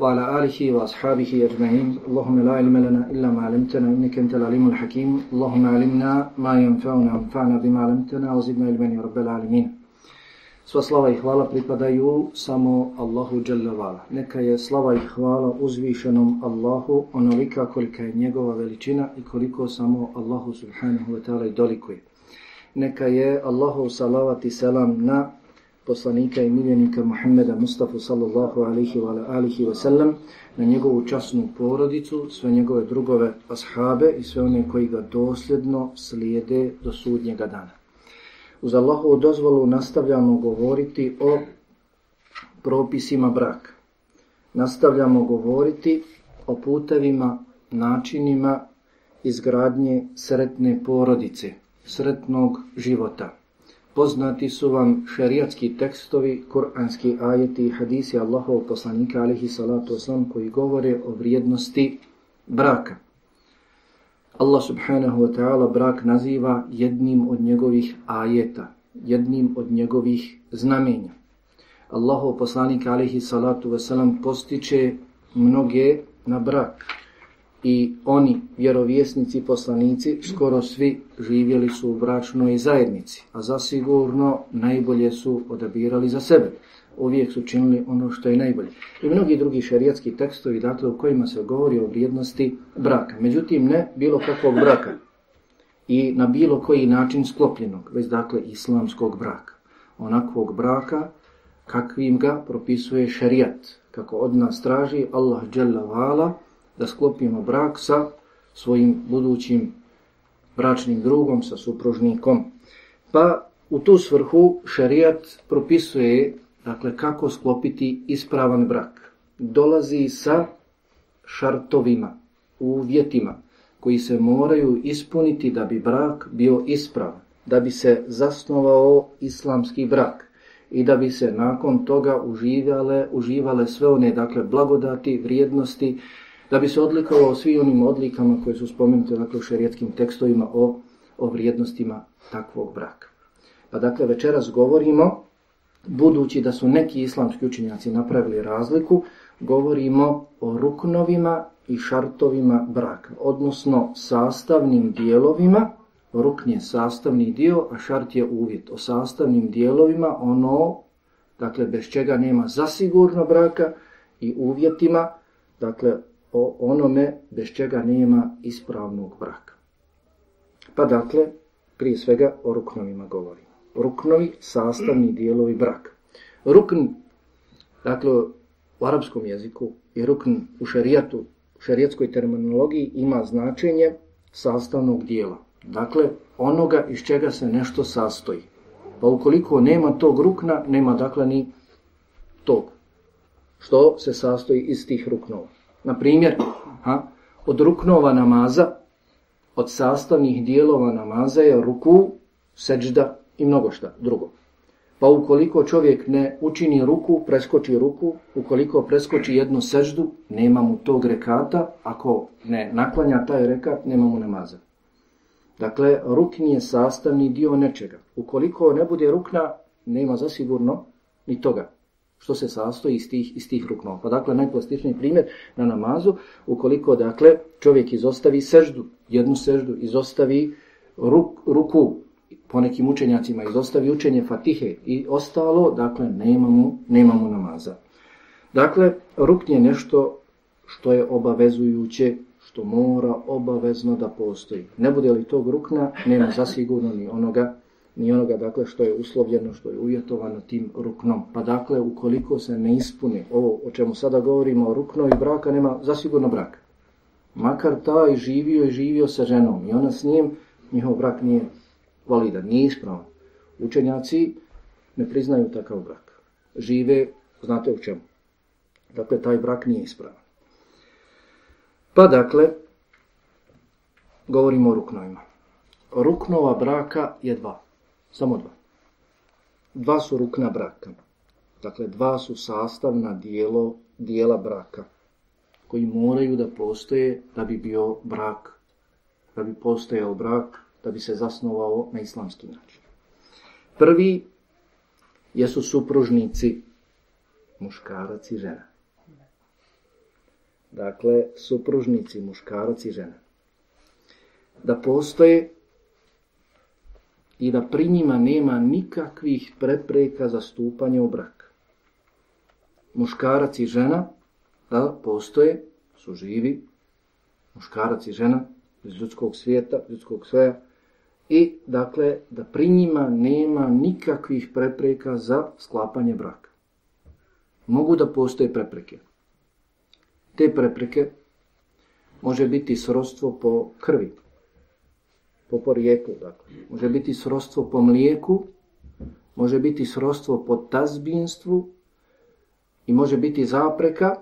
وعلى آله وأصحابه أجمعين اللهم لا علم لنا إلا ما علمتنا إنك أنت العليم الحكيم اللهم علمنا ما ينفعنا وانفعنا بما علمتنا وزدنا علما يا رب العالمين Sva slava i hvala pripadaju samo Allahu Đalla Neka je slava i hvala uzvišenom Allahu onolika kolika je njegova veličina i koliko samo Allahu subhanahu wa ta'ala i dolikuje. Neka je Allahu salavat i selam na poslanika i miljenika Muhammeda Mustafa sallallahu alihi wa alihi wa sallam, na njegovu časnu porodicu, sve njegove drugove ashabe i sve one koji ga dosljedno slijede do sudnjega dana. Uz Allahovu dozvolu nastavljamo govoriti o propisima braka. Nastavljamo govoriti o putevima, načinima izgradnje sretne porodice, sretnog života. Poznati su vam šerijatski tekstovi, kuranski ajeti i hadisi Allahovog poslanika alihi salatu wasalam koji govore o vrijednosti braka. Allah subhanahu wa ta'ala brak naziva jednim od njegovih ajeta, jednim od njegovih znamenja. Allahov poslanik alihi salatu wasalam postiče mnoge na brak i oni, vjerovjesnici, poslanici, skoro svi živjeli su u bračnoj zajednici, a zasigurno najbolje su odabirali za sebe. Uvijek su činili ono što je najbolje. I mnogi drugi šerijatski tekstovi, dakle, u kojima se govori o vrijednosti braka. Međutim, ne bilo kakvog braka i na bilo koji način sklopljenog, već dakle islamskog braka. Onakvog braka kakvim ga propisuje šerijat, kako od nas traži Allah dželle da sklopimo brak sa svojim budućim bračnim drugom, sa supružnikom. Pa u tu svrhu šarijat propisuje dakle, kako sklopiti ispravan brak. Dolazi sa šartovima, uvjetima koji se moraju ispuniti da bi brak bio ispravan, da bi se zasnovao islamski brak i da bi se nakon toga uživale, uživale sve one dakle, blagodati, vrijednosti, da bi se odlikovao svi onim odlikama koje su spomenute dakle, u šerijetskim tekstovima o, o vrijednostima takvog braka. Pa dakle, večeras govorimo, budući da su neki islamski učenjaci napravili razliku, govorimo o ruknovima i šartovima braka, odnosno sastavnim dijelovima, rukn je sastavni dio, a šart je uvjet. O sastavnim dijelovima ono, dakle, bez čega nema zasigurno braka i uvjetima, dakle, o onome bez čega nema ispravnog braka. Pa dakle, prije svega o ruknovima govorimo. Ruknovi, sastavni dijelovi braka. Rukn, dakle, u arapskom jeziku i rukn u šerijatu, u šerijatskoj terminologiji ima značenje sastavnog dijela. Dakle, onoga iz čega se nešto sastoji. Pa ukoliko nema tog rukna, nema dakle ni tog što se sastoji iz tih ruknova. Na primjer, ha, od ruknova namaza, od sastavnih dijelova namaza je ruku, seđda i mnogo šta drugo. Pa ukoliko čovjek ne učini ruku, preskoči ruku, ukoliko preskoči jednu seždu, nema mu tog rekata, ako ne naklanja taj rekat, nema mu namaza. Dakle, rukni je sastavni dio nečega. Ukoliko ne bude rukna, nema zasigurno ni toga što se sastoji iz tih, iz tih ruknova. Pa dakle, najplastičniji primjer na namazu, ukoliko dakle čovjek izostavi seždu, jednu seždu, izostavi ruk, ruku, po nekim učenjacima izostavi učenje fatihe i ostalo, dakle, nemamo, nemamo namaza. Dakle, rukn je nešto što je obavezujuće, što mora obavezno da postoji. Ne bude li tog rukna, nema zasigurno ni onoga ni onoga dakle što je uslovljeno, što je uvjetovano tim ruknom. Pa dakle, ukoliko se ne ispuni ovo o čemu sada govorimo o ruknovi braka, nema zasigurno braka. Makar taj živio i živio sa ženom i ona s njim, njihov brak nije validan, nije ispravan. Učenjaci ne priznaju takav brak. Žive, znate u čemu. Dakle, taj brak nije ispravan. Pa dakle, govorimo o ruknovima. Ruknova braka je dva. Samo dva. Dva su rukna braka. Dakle, dva su sastavna dijelo, dijela braka koji moraju da postoje da bi bio brak, da bi postojao brak, da bi se zasnovao na islamski način. Prvi jesu supružnici, muškarac i žena. Dakle, supružnici, muškarac i žena. Da postoje i da pri njima nema nikakvih prepreka za stupanje u brak. Muškarac i žena, da postoje, su živi, muškarac i žena iz ljudskog svijeta, ljudskog sveja, i dakle da pri njima nema nikakvih prepreka za sklapanje braka. Mogu da postoje prepreke. Te prepreke može biti srodstvo po krvi, po porijeklu, dakle. Može biti srodstvo po mlijeku, može biti srodstvo po tazbinstvu i može biti zapreka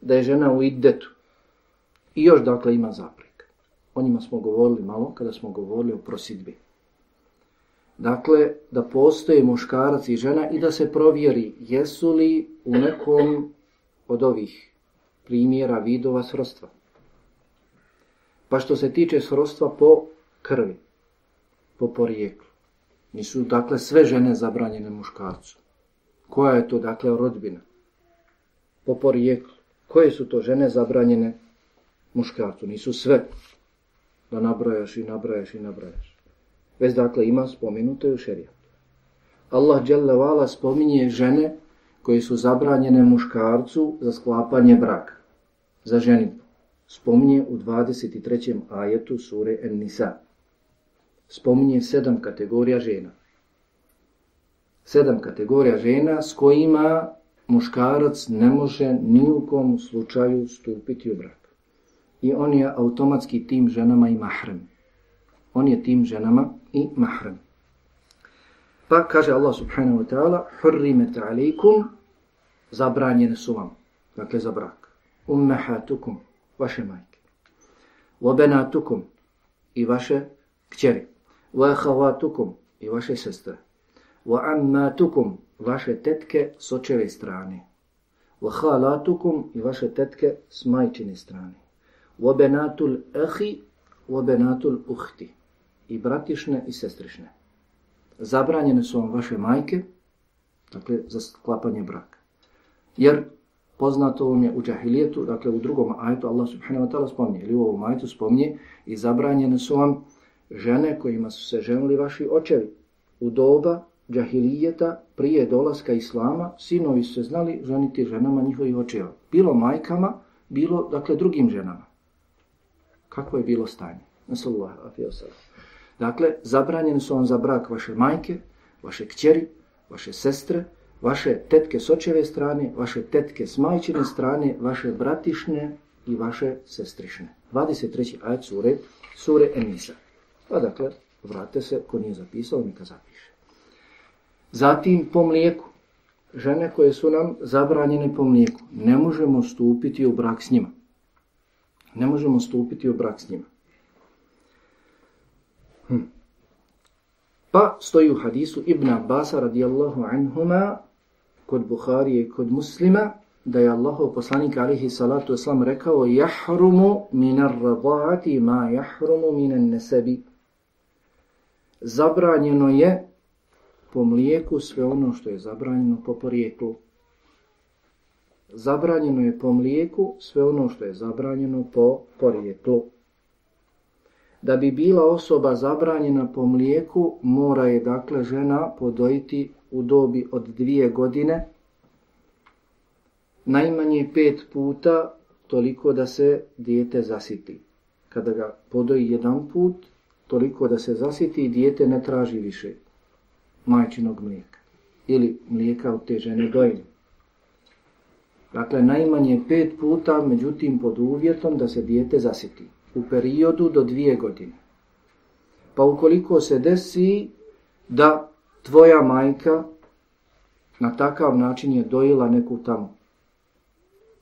da je žena u iddetu. I još dakle ima zapreka. O njima smo govorili malo kada smo govorili o prosidbi. Dakle, da postoje muškarac i žena i da se provjeri jesu li u nekom od ovih primjera vidova srodstva. Pa što se tiče srodstva po krvi, po porijeklu. Nisu dakle sve žene zabranjene muškarcu. Koja je to dakle rodbina? Po porijeklu. Koje su to žene zabranjene muškarcu? Nisu sve. Da nabrajaš i nabrajaš i nabrajaš. Već dakle ima spomenuto u šerijatu. Allah vala spominje žene koje su zabranjene muškarcu za sklapanje braka, za ženitbu. Spominje u 23. ajetu sure En-Nisa spominje sedam kategorija žena. Sedam kategorija žena s kojima muškarac ne može ni u slučaju stupiti u brak. I on je automatski tim ženama i mahrem. On je tim ženama i mahrem. Pa kaže Allah subhanahu wa ta'ala Hurrimet alaikum zabranjene su vam. Dakle za brak. Ummahatukum vaše majke. I vaše kćeri wa ahavatukum i vaše sestre, wa ammatukum vaše tetke s očeve strane, wa halatukum i vaše tetke s majčine strane, wa benatul ahi wa benatul uhti i bratišne i sestrišne. Zabranjene su vam vaše majke, dakle za sklapanje braka. Jer poznato vam je u džahilijetu, dakle u drugom ajetu Allah subhanahu wa ta'ala spominje, ili u ovom spominje i zabranjene su vam žene kojima su se ženili vaši očevi. U doba džahilijeta, prije dolaska Islama, sinovi su se znali ženiti ženama njihovih očeva. Bilo majkama, bilo, dakle, drugim ženama. Kakvo je bilo stanje? Dakle, zabranjeni su vam za brak vaše majke, vaše kćeri, vaše sestre, vaše tetke s očeve strane, vaše tetke s majčine strane, vaše bratišne i vaše sestrišne. 23. ajet sure, sure Enisa. Pa dakle, vrate se, ko nije zapisao, neka zapiše. Zatim po mlijeku. Žene koje su nam zabranjene po mlijeku. Ne možemo stupiti u brak s njima. Ne možemo stupiti u brak s njima. Hm. Pa stoji u hadisu Ibn Abbas radijallahu anhuma kod Buharije i kod muslima da je Allahov poslanik alihi salatu wasalam rekao jahrumu minar radati ma jahrumu minan nesebi zabranjeno je po mlijeku sve ono što je zabranjeno po porijeklu. Zabranjeno je po mlijeku sve ono što je zabranjeno po porijeklu. Da bi bila osoba zabranjena po mlijeku, mora je dakle žena podojiti u dobi od dvije godine, najmanje pet puta toliko da se dijete zasiti. Kada ga podoji jedan put, toliko da se zasiti i dijete ne traži više majčinog mlijeka ili mlijeka od te žene dojne. Dakle, najmanje pet puta, međutim pod uvjetom da se dijete zasiti u periodu do dvije godine. Pa ukoliko se desi da tvoja majka na takav način je dojela neku tamo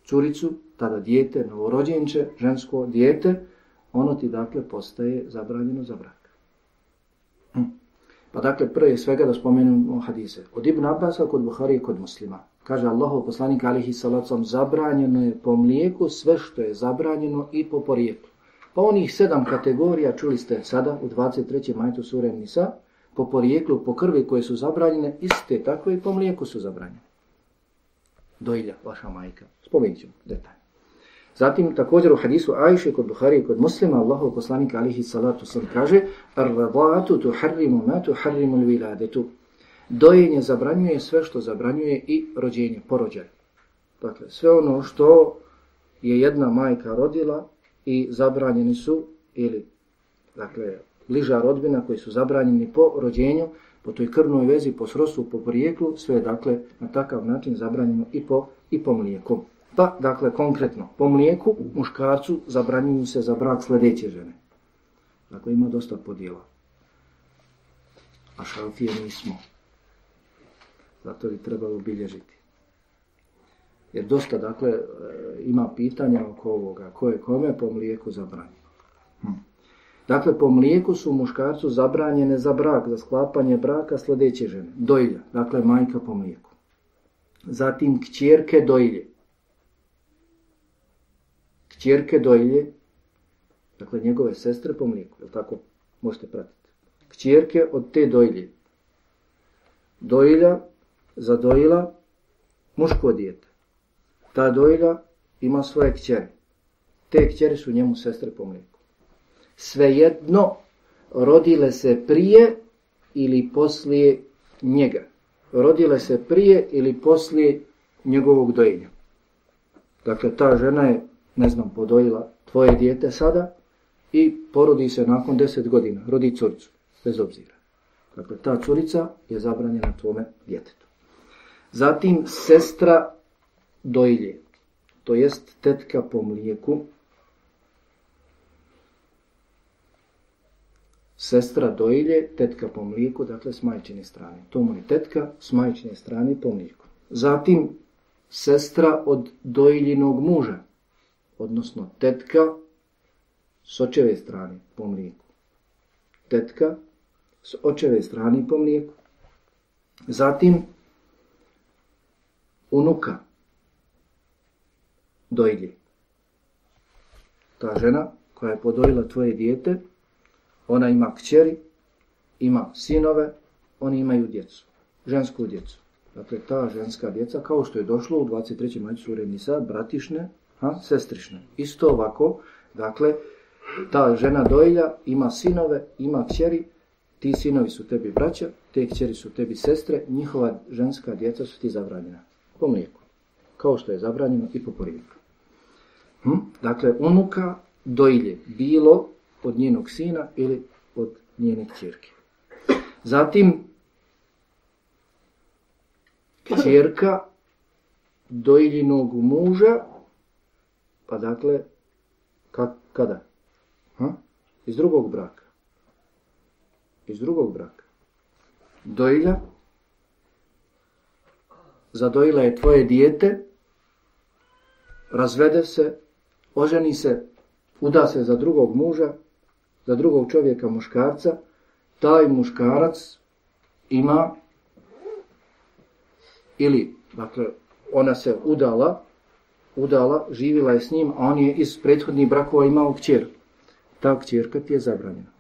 curicu, tada dijete, novorođenče, žensko dijete, ono ti dakle postaje zabranjeno za brak. Hm. Pa dakle, prije svega da spomenemo hadise. Od Ibn Abbasa, kod Buhari i kod muslima. Kaže Allahov poslanik alihi salacom, zabranjeno je po mlijeku sve što je zabranjeno i po porijeklu. Pa onih sedam kategorija, čuli ste sada u 23. majtu sure Nisa, po porijeklu, po krvi koje su zabranjene, iste tako i po mlijeku su zabranjene. Dojlja, vaša majka. Spomenut ćemo detaljno. Zatim također u hadisu Ajše kod Buhari kod muslima Allahov poslanika alihi salatu sam kaže Ar-radatu tuharrimu ma tuharrimu l-viladetu Dojenje zabranjuje sve što zabranjuje i rođenje, porođaj. Dakle, sve ono što je jedna majka rodila i zabranjeni su, ili, dakle, bliža rodbina koji su zabranjeni po rođenju, po toj krvnoj vezi, po srostu, po porijeklu, sve je, dakle, na takav način zabranjeno i po, i po mlijeku. Pa, dakle, konkretno, po mlijeku muškarcu zabranjuju se za brak sljedeće žene. Dakle, ima dosta podijela. A šalfije nismo. Zato bi trebalo obilježiti. Jer dosta, dakle, e, ima pitanja oko ovoga. Ko je kome po mlijeku zabranjeno? Hm. Dakle, po mlijeku su muškarcu zabranjene za brak, za sklapanje braka sljedeće žene. Dojlja, dakle, majka po mlijeku. Zatim, kćerke dojlje. Kćerke dojlje, dakle, njegove sestre po mlijeku, jel tako? Možete pratiti. Kćerke od te dojlje. Dojlja zadojila muško dijete. Ta dojlja ima svoje kćere. Te kćere su njemu sestre po mlijeku. Svejedno rodile se prije ili poslije njega. Rodile se prije ili poslije njegovog dojenja. Dakle, ta žena je, ne znam, podojila tvoje dijete sada i porodi se nakon deset godina, rodi curicu, bez obzira. Dakle, ta curica je zabranjena tvome djetetu. Zatim sestra dojlje, to jest tetka po mlijeku. Sestra dojlje, tetka po mlijeku, dakle s majčine strane. To mu je tetka s majčine strane po mlijeku. Zatim sestra od dojljinog muža, odnosno tetka s očeve strane po mlijeku. Tetka s očeve strane po mlijeku. Zatim unuka dojlje. Ta žena koja je podojila tvoje dijete, ona ima kćeri, ima sinove, oni imaju djecu, žensku djecu. Dakle, ta ženska djeca, kao što je došlo u 23. majicu Nisa, bratišne, ha, sestrišne. Isto ovako, dakle, ta žena dojlja ima sinove, ima kćeri, ti sinovi su tebi braća, te kćeri su tebi sestre, njihova ženska djeca su ti zabranjena po mlijeku. Kao što je zabranjeno i po porijeklu. Hm? Dakle, unuka dojlje bilo od njenog sina ili od njene čirke. Zatim, čirka dojljinog muža, pa dakle, kada? Ha? Iz drugog braka. Iz drugog braka. Dojlja zadojila je tvoje dijete, razvede se, oženi se, uda se za drugog muža, za drugog čovjeka muškarca, taj muškarac ima ili, dakle, ona se udala, udala, živila je s njim, a on je iz prethodnih brakova imao kćer. Ta kćerka ti je zabranjena.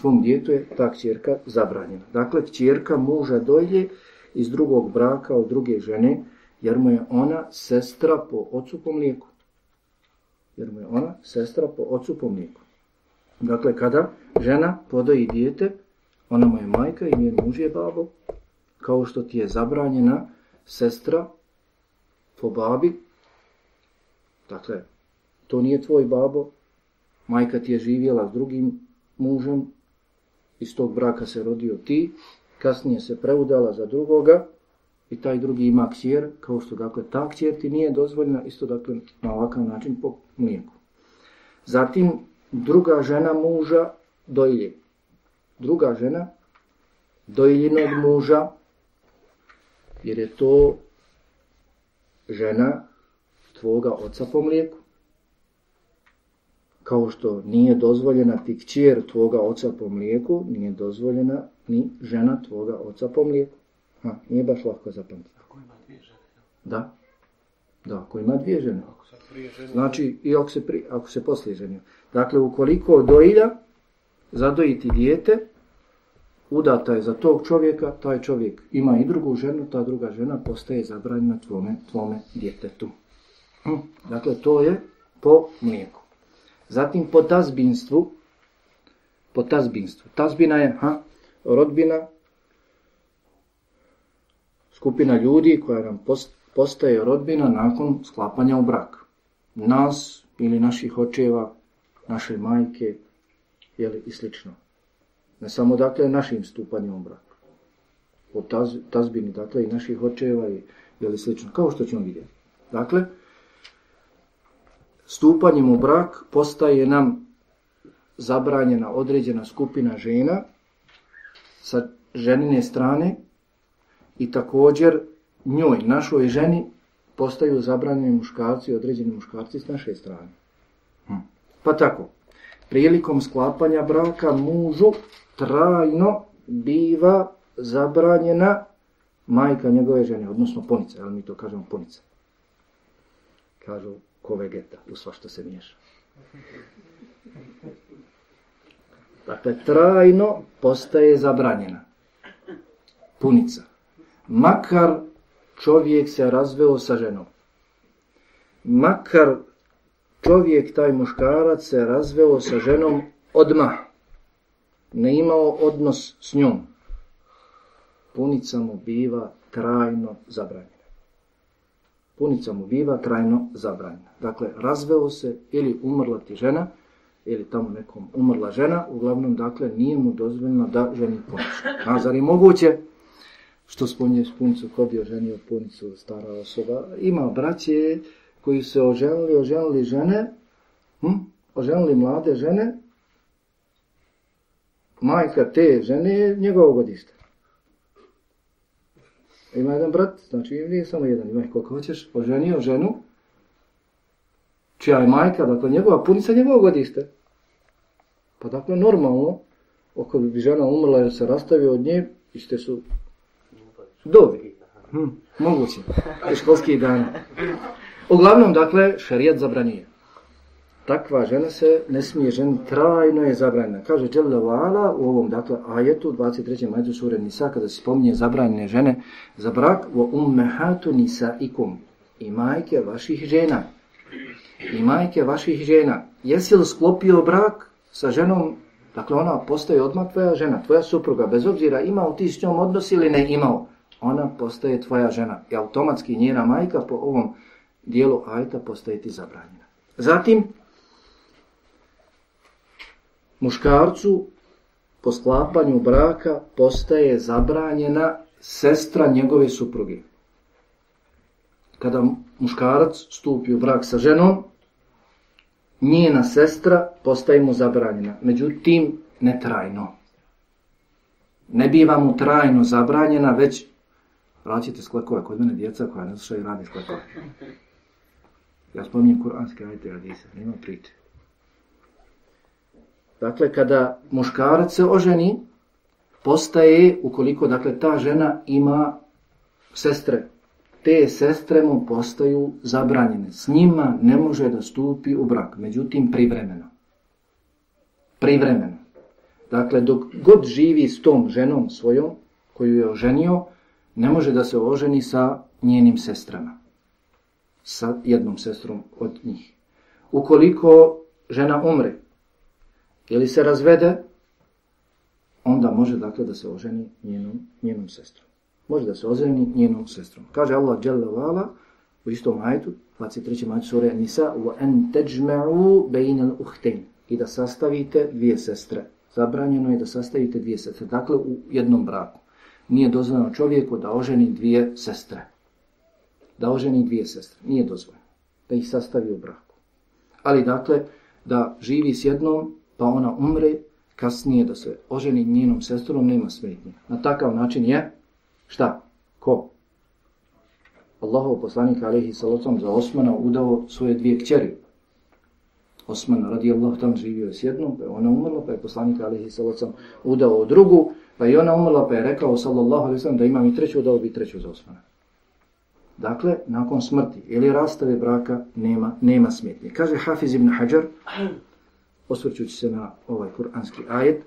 Tvom djetu je ta kćerka zabranjena. Dakle, kćerka muža dojlje iz drugog braka od druge žene, jer mu je ona sestra po ocu po mlijeku. Jer mu je ona sestra po ocu po mlijeku. Dakle, kada žena podoji dijete, ona mu je majka i njen muž je babo, kao što ti je zabranjena sestra po babi. Dakle, to nije tvoj babo, majka ti je živjela s drugim mužem, iz tog braka se rodio ti, kasnije se preudala za drugoga i taj drugi ima kao što dakle ta kćer ti nije dozvoljena, isto dakle na ovakav način po mlijeku. Zatim druga žena muža dojlje. Druga žena dojljenog muža, jer je to žena tvoga oca po mlijeku. Kao što nije dozvoljena ti kćer tvoga oca po mlijeku, nije dozvoljena ni žena tvoga oca po mlijeku. Ha, nije baš lako zapamtiti. Ako ima dvije žene, Da. Da, ako ima dvije žene. ako sad prije žene, Znači, i ako se, pri, ako se poslije ženio. Dakle, ukoliko dojilja, zadojiti dijete, udata je za tog čovjeka, taj čovjek ima i drugu ženu, ta druga žena postaje zabranjena tvome, tvome djetetu. Hm, Dakle, to je po mlijeku. Zatim po tazbinstvu, po tazbinstvu. Tazbina je ha, rodbina, skupina ljudi koja nam post- postaje rodbina nakon sklapanja u brak. Nas ili naših očeva, naše majke, jeli, i slično. Ne samo dakle našim stupanjem u brak. O taz, tazbini dakle i naših očeva i jeli, slično. Kao što ćemo vidjeti. Dakle, stupanjem u brak postaje nam zabranjena određena skupina žena sa ženine strane i također njoj, našoj ženi, postaju zabranjeni muškarci, određeni muškarci s naše strane. Hm. Pa tako, prilikom sklapanja braka mužu trajno biva zabranjena majka njegove žene, odnosno ponica, ali mi to kažemo ponica. Kažu ko vegeta, u svašta se miješa. Dakle, trajno postaje zabranjena punica. Makar čovjek se razveo sa ženom. Makar čovjek, taj muškarac, se razveo sa ženom odmah. Ne imao odnos s njom. Punica mu biva trajno zabranjena. Punica mu biva trajno zabranjena. Dakle, razveo se ili umrla ti žena, ili tamo nekom umrla žena, uglavnom, dakle, nije mu dozvoljeno da ženi punicu. A zar je moguće što spominješ punicu, ko bi oženio punicu, stara osoba? Ima braće koji se oženili, oženili žene, hm? oženili mlade žene, majka te žene je njegovo godište. Ima jedan brat, znači nije samo jedan, ima koliko hoćeš, oženio ženu, čija je majka, dakle njegova punica njegovo godište. Pa dakle normalno, ako bi žena umrla jer se rastavio od nje, iste su dobi. Hm, moguće. Školski dan. Uglavnom, dakle, šarijat zabranije. Takva žena se ne smije ženi, trajno je zabranjena. Kaže Đelle Vala u ovom, dakle, ajetu, 23. majetu sure Nisa, kada se spominje zabranjene žene za brak, u ummehatu nisaikum, i majke vaših žena. I majke vaših žena. Jesi li sklopio brak sa ženom, dakle ona postaje odmah tvoja žena, tvoja supruga, bez obzira imao ti s njom odnos ili ne imao, ona postaje tvoja žena. I automatski njena majka po ovom dijelu ajta postaje ti zabranjena. Zatim, muškarcu po sklapanju braka postaje zabranjena sestra njegove supruge. Kada muškarac stupi u brak sa ženom, njena sestra postaje mu zabranjena. Međutim, ne trajno. Ne biva mu trajno zabranjena, već vraćite sklekove kod mene djeca koja ne slušaju radi sklekove. Ja spominjem kuranske ajte hadise, nema priče. Dakle, kada muškarac se oženi, postaje, ukoliko dakle, ta žena ima sestre, te sestre mu postaju zabranjene. S njima ne može da stupi u brak, međutim privremeno. Privremeno. Dakle, dok god živi s tom ženom svojom, koju je oženio, ne može da se oženi sa njenim sestrama. Sa jednom sestrom od njih. Ukoliko žena umre ili se razvede, onda može dakle da se oženi njenom, njenom sestrom. Može da se oženi njenom sestrom. Kaže Allah dželle vala u istom ajetu, 23. majetu sure Nisa, wa an tajma'u bayna. I da sastavite dvije sestre. Zabranjeno je da sastavite dvije sestre. Dakle, u jednom braku. Nije dozvoljeno čovjeku da oženi dvije sestre. Da oženi dvije sestre. Nije dozvoljeno. Da ih sastavi u braku. Ali dakle, da živi s jednom, pa ona umre, kasnije da se oženi njenom sestrom, nema smetnje. Na takav način je, šta? Ko? Allahov poslanik alihi salocom za Osmana udao svoje dvije kćeri. Osman radijallahu tam živio s jednom, pa je ona umrla, pa je poslanik alihi sallam udao drugu, pa je ona umrla, pa je rekao sallallahu alaihi sallam da imam i treću, udao bi treću za Osmana. Dakle, nakon smrti ili rastave braka nema, nema smetnje. Kaže Hafiz ibn Hajar, osvrćući se na ovaj kuranski ajet,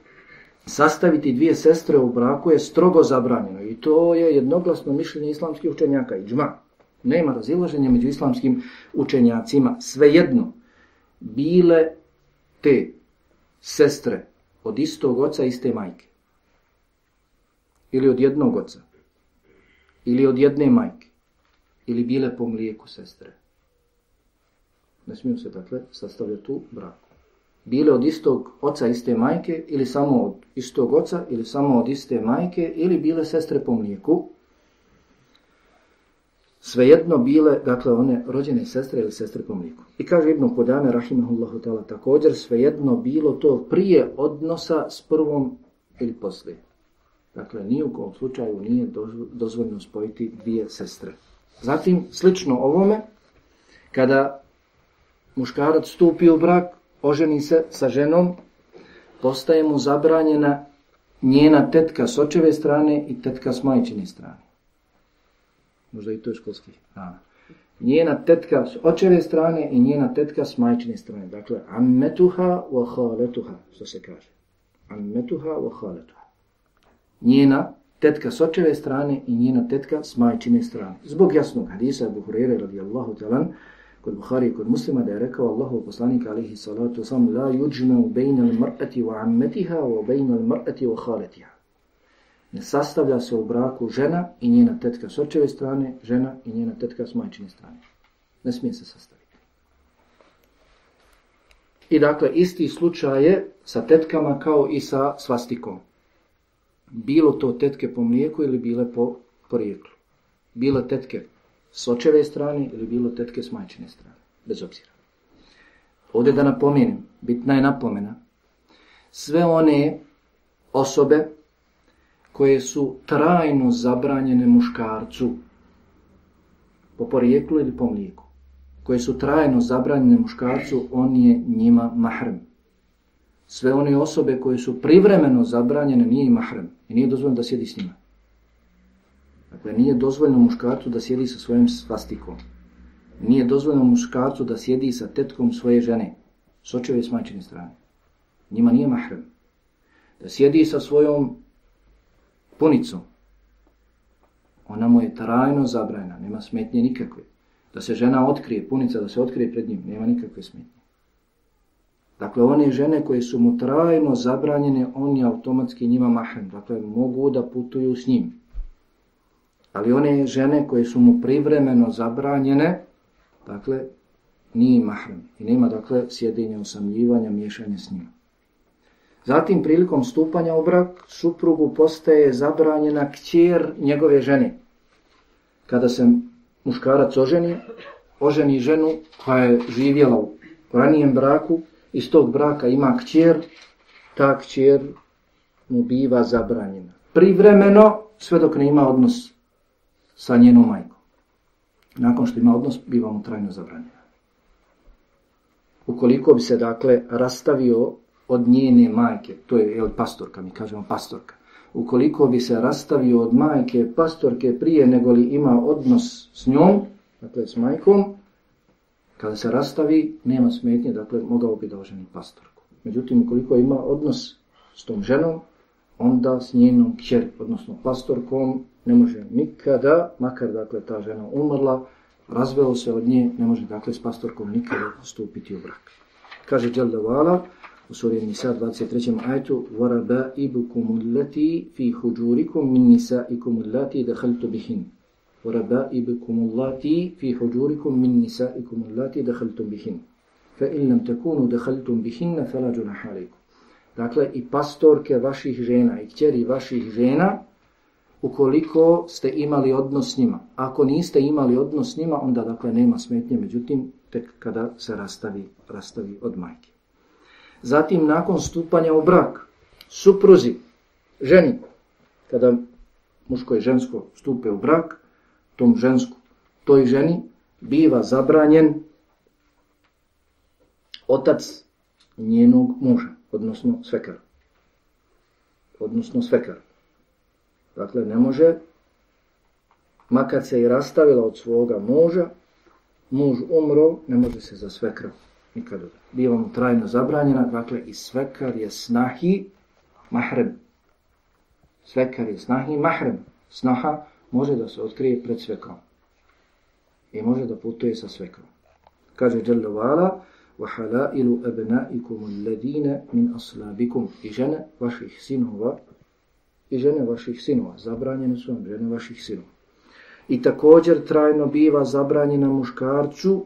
sastaviti dvije sestre u braku je strogo zabranjeno i to je jednoglasno mišljenje islamskih učenjaka i džma. Nema razilaženja među islamskim učenjacima. Svejedno, bile te sestre od istog oca, iste majke. Ili od jednog oca. Ili od jedne majke. Ili bile po mlijeku sestre. Ne smiju se dakle sastavljati u braku bile od istog oca iste majke ili samo od istog oca ili samo od iste majke ili bile sestre po mlijeku. Svejedno bile, dakle, one rođene sestre ili sestre po mlijeku. I kaže Ibn Kodame, rahimahullahu ta'ala, također svejedno bilo to prije odnosa s prvom ili poslije. Dakle, ni u kom slučaju nije dozvoljeno spojiti dvije sestre. Zatim, slično ovome, kada muškarac stupi u brak, oženi se sa ženom, postaje mu zabranjena njena tetka s očeve strane i tetka s majčine strane. Možda i to je školski. A. Njena tetka s očeve strane i njena tetka s majčine strane. Dakle, ammetuha wa haletuha, što se kaže. Ammetuha wa haletuha. Njena tetka s očeve strane i njena tetka s majčine strane. Zbog jasnog hadisa Abu radijallahu talan, kod Buhari i kod muslima da je rekao Allahu poslanika alihi salatu sam la yuđme bejna l-mar'ati wa ammetiha wa bejna l-mar'ati wa khaletiha. Ne sastavlja se u braku žena i njena tetka s očeve strane, žena i njena tetka s majčine strane. Ne smije se sastaviti. I dakle, isti slučaj je sa tetkama kao i sa svastikom. Bilo to tetke po mlijeku ili bile po porijeklu. Bile tetke s očeve strane ili bilo tetke s majčine strane. Bez obzira. Ovdje da napomenem, bitna je napomena, sve one osobe koje su trajno zabranjene muškarcu po porijeklu ili po mlijeku, koje su trajno zabranjene muškarcu, on je njima mahrem. Sve one osobe koje su privremeno zabranjene nije mahrem i nije dozvoljeno da sjedi s njima. Dakle, nije dozvoljeno muškarcu da sjedi sa svojim svastikom. Nije dozvoljeno muškarcu da sjedi sa tetkom svoje žene, s očeve s majčine strane. Njima nije mahrem. Da sjedi sa svojom punicom. Ona mu je trajno zabrajena, nema smetnje nikakve. Da se žena otkrije, punica da se otkrije pred njim, nema nikakve smetnje. Dakle, one žene koje su mu trajno zabranjene, on je automatski njima mahrem. Dakle, mogu da putuju s njim. Ali one žene koje su mu privremeno zabranjene, dakle, nije mahrem. I nema, dakle, sjedinja, osamljivanja, miješanja s njima. Zatim, prilikom stupanja u brak, suprugu postaje zabranjena kćer njegove žene. Kada se muškarac oženi, oženi ženu koja je živjela u ranijem braku, iz tog braka ima kćer, ta kćer mu biva zabranjena. Privremeno, sve dok ne ima odnos sa njenom majkom. Nakon što ima odnos, biva mu trajno zabranjena. Ukoliko bi se, dakle, rastavio od njene majke, to je jel, pastorka, mi kažemo pastorka, ukoliko bi se rastavio od majke pastorke prije nego li ima odnos s njom, dakle s majkom, kada se rastavi, nema smetnje, dakle mogao bi da oženi pastorku. Međutim, ukoliko ima odnos s tom ženom, onda s njenom kćer, odnosno pastorkom, ne može nikada, makar dakle ta žena umrla, razveo se od nje, ne može dakle s pastorkom nikada stupiti u brak. Kaže Đel Davala u suri Nisa 23. ajtu وَرَبَائِبُكُمُ الَّتِي فِي حُجُورِكُمْ مِنْ نِسَائِكُمُ الَّتِي دَخَلْتُ بِهِنْ وَرَبَائِبُكُمُ اللَّتِي فِي حُجُورِكُمْ مِنْ نِسَائِكُمُ الَّتِي دَخَلْتُمْ بِهِنْ فَإِنْ لَمْ تَكُونُوا دَخَلْتُمْ بِهِنَّ فَلَا جُنَحَ عَلَيْكُمْ Dakle, i pastorke vaših žena i kćeri vaših žena, ukoliko ste imali odnos s njima. Ako niste imali odnos s njima, onda dakle nema smetnje, međutim, tek kada se rastavi, rastavi od majke. Zatim, nakon stupanja u brak, supruzi, ženi, kada muško i žensko stupe u brak, tom žensku, toj ženi biva zabranjen otac njenog muža, odnosno svekar. Odnosno svekar. Dakle, ne može, makar se i rastavila od svoga muža, muž umro, ne može se za svekra nikada. Biva mu trajno zabranjena, dakle i svekar je snahi mahrem. Svekar je snahi mahrem. Snaha može da se otkrije pred svekom. I može da putuje sa svekom. Kaže Jalla Vala, وَحَلَائِلُ أَبْنَائِكُمُ الَّذِينَ مِنْ أَصْلَابِكُمْ I žene vaših sinova, i žene vaših sinova, zabranjene su vam žene vaših sinova. I također trajno biva zabranjena muškarcu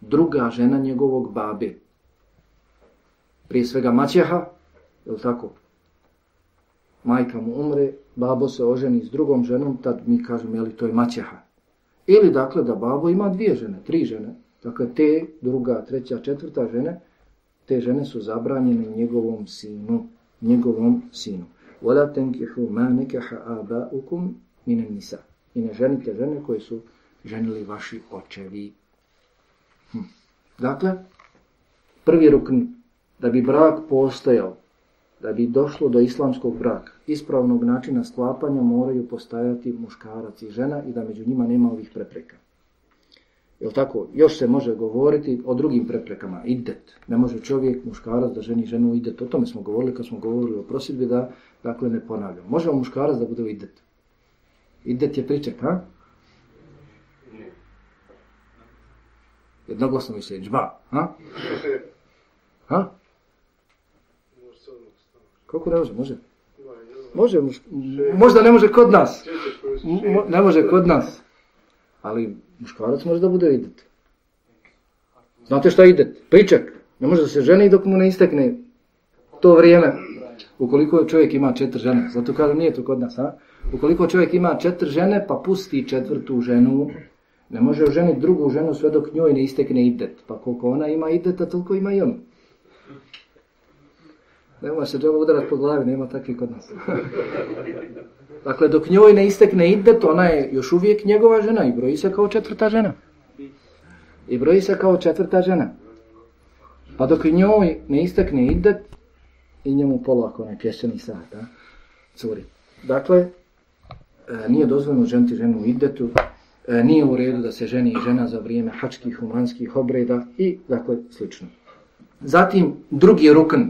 druga žena njegovog babe. Prije svega maćeha, je tako? Majka mu umre, babo se oženi s drugom ženom, tad mi kažemo, je li to je maćeha. Ili dakle da babo ima dvije žene, tri žene. Dakle, te, druga, treća, četvrta žene, te žene su zabranjene njegovom sinu, njegovom sinu. Vola tenkihu ma abaukum nisa. I ne ženite žene koje su ženili vaši očevi. Hm. Dakle, prvi rukn, da bi brak postojao, da bi došlo do islamskog braka, ispravnog načina sklapanja moraju postajati muškarac i žena i da među njima nema ovih prepreka. Jel tako? Još se može govoriti o drugim preprekama. Idet. Ne može čovjek, muškarac, da ženi ženu idet. O tome smo govorili kad smo govorili o prosidbi, da dakle ne ponavljamo. Može muškarac da bude idet? Idet je priček, ha? Jednoglasno mišljenje, džba, ha? Ha? Koliko ne može? Može. Može, možda ne može kod nas. ne može kod nas. Ali muškarac može da bude idet. Znate šta ide? Pričak. Ne može da se ženi dok mu ne istekne to vrijeme. Ukoliko čovjek ima četiri žene, zato kažem nije to kod nas, a? Ukoliko čovjek ima četiri žene, pa pusti četvrtu ženu, ne može ženiti drugu ženu sve dok njoj ne istekne idet. Pa koliko ona ima ideta, toliko ima i on. Nema se džaba udarat po glavi, nema takvih kod nas. dakle, dok njoj ne istekne idet, ona je još uvijek njegova žena i broji se kao četvrta žena. I broji se kao četvrta žena. Pa dok njoj ne istekne idet, i njemu polako onaj pješćeni sat, a? curi. Dakle, e, nije dozvoljeno ženiti ženu u idetu, e, nije u redu da se ženi žena za vrijeme hačkih, humanskih obreda i dakle slično. Zatim, drugi rukn,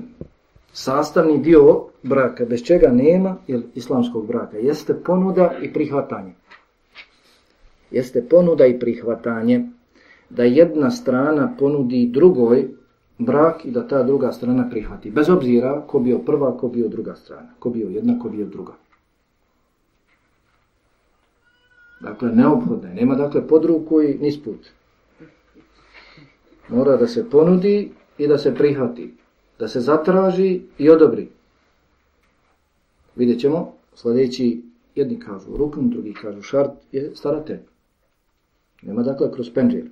sastavni dio braka, bez čega nema ili islamskog braka, jeste ponuda i prihvatanje. Jeste ponuda i prihvatanje da jedna strana ponudi drugoj brak i da ta druga strana prihvati. Bez obzira ko bio prva, ko bio druga strana. Ko bio jedna, ko bio druga. Dakle, neophodno je. Nema dakle podruku i nisput. Mora da se ponudi i da se prihvati. Da se zatraži i odobri. Vidjet ćemo, sljedeći jedni kažu rukn, drugi kažu šart, je staratelj. Nema dakle kroz penđer.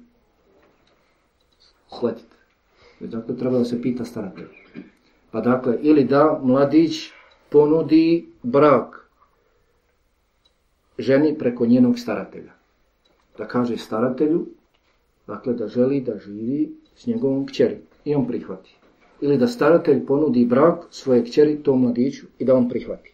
Sletite. Dakle, treba da se pita staratelj. Pa dakle, ili da mladić ponudi brak ženi preko njenog staratelja. Da kaže staratelju, dakle da želi da živi s njegovom kćeri i on prihvati. Ili da staratelj ponudi brak svoje kćeri tom mladiću i da on prihvati.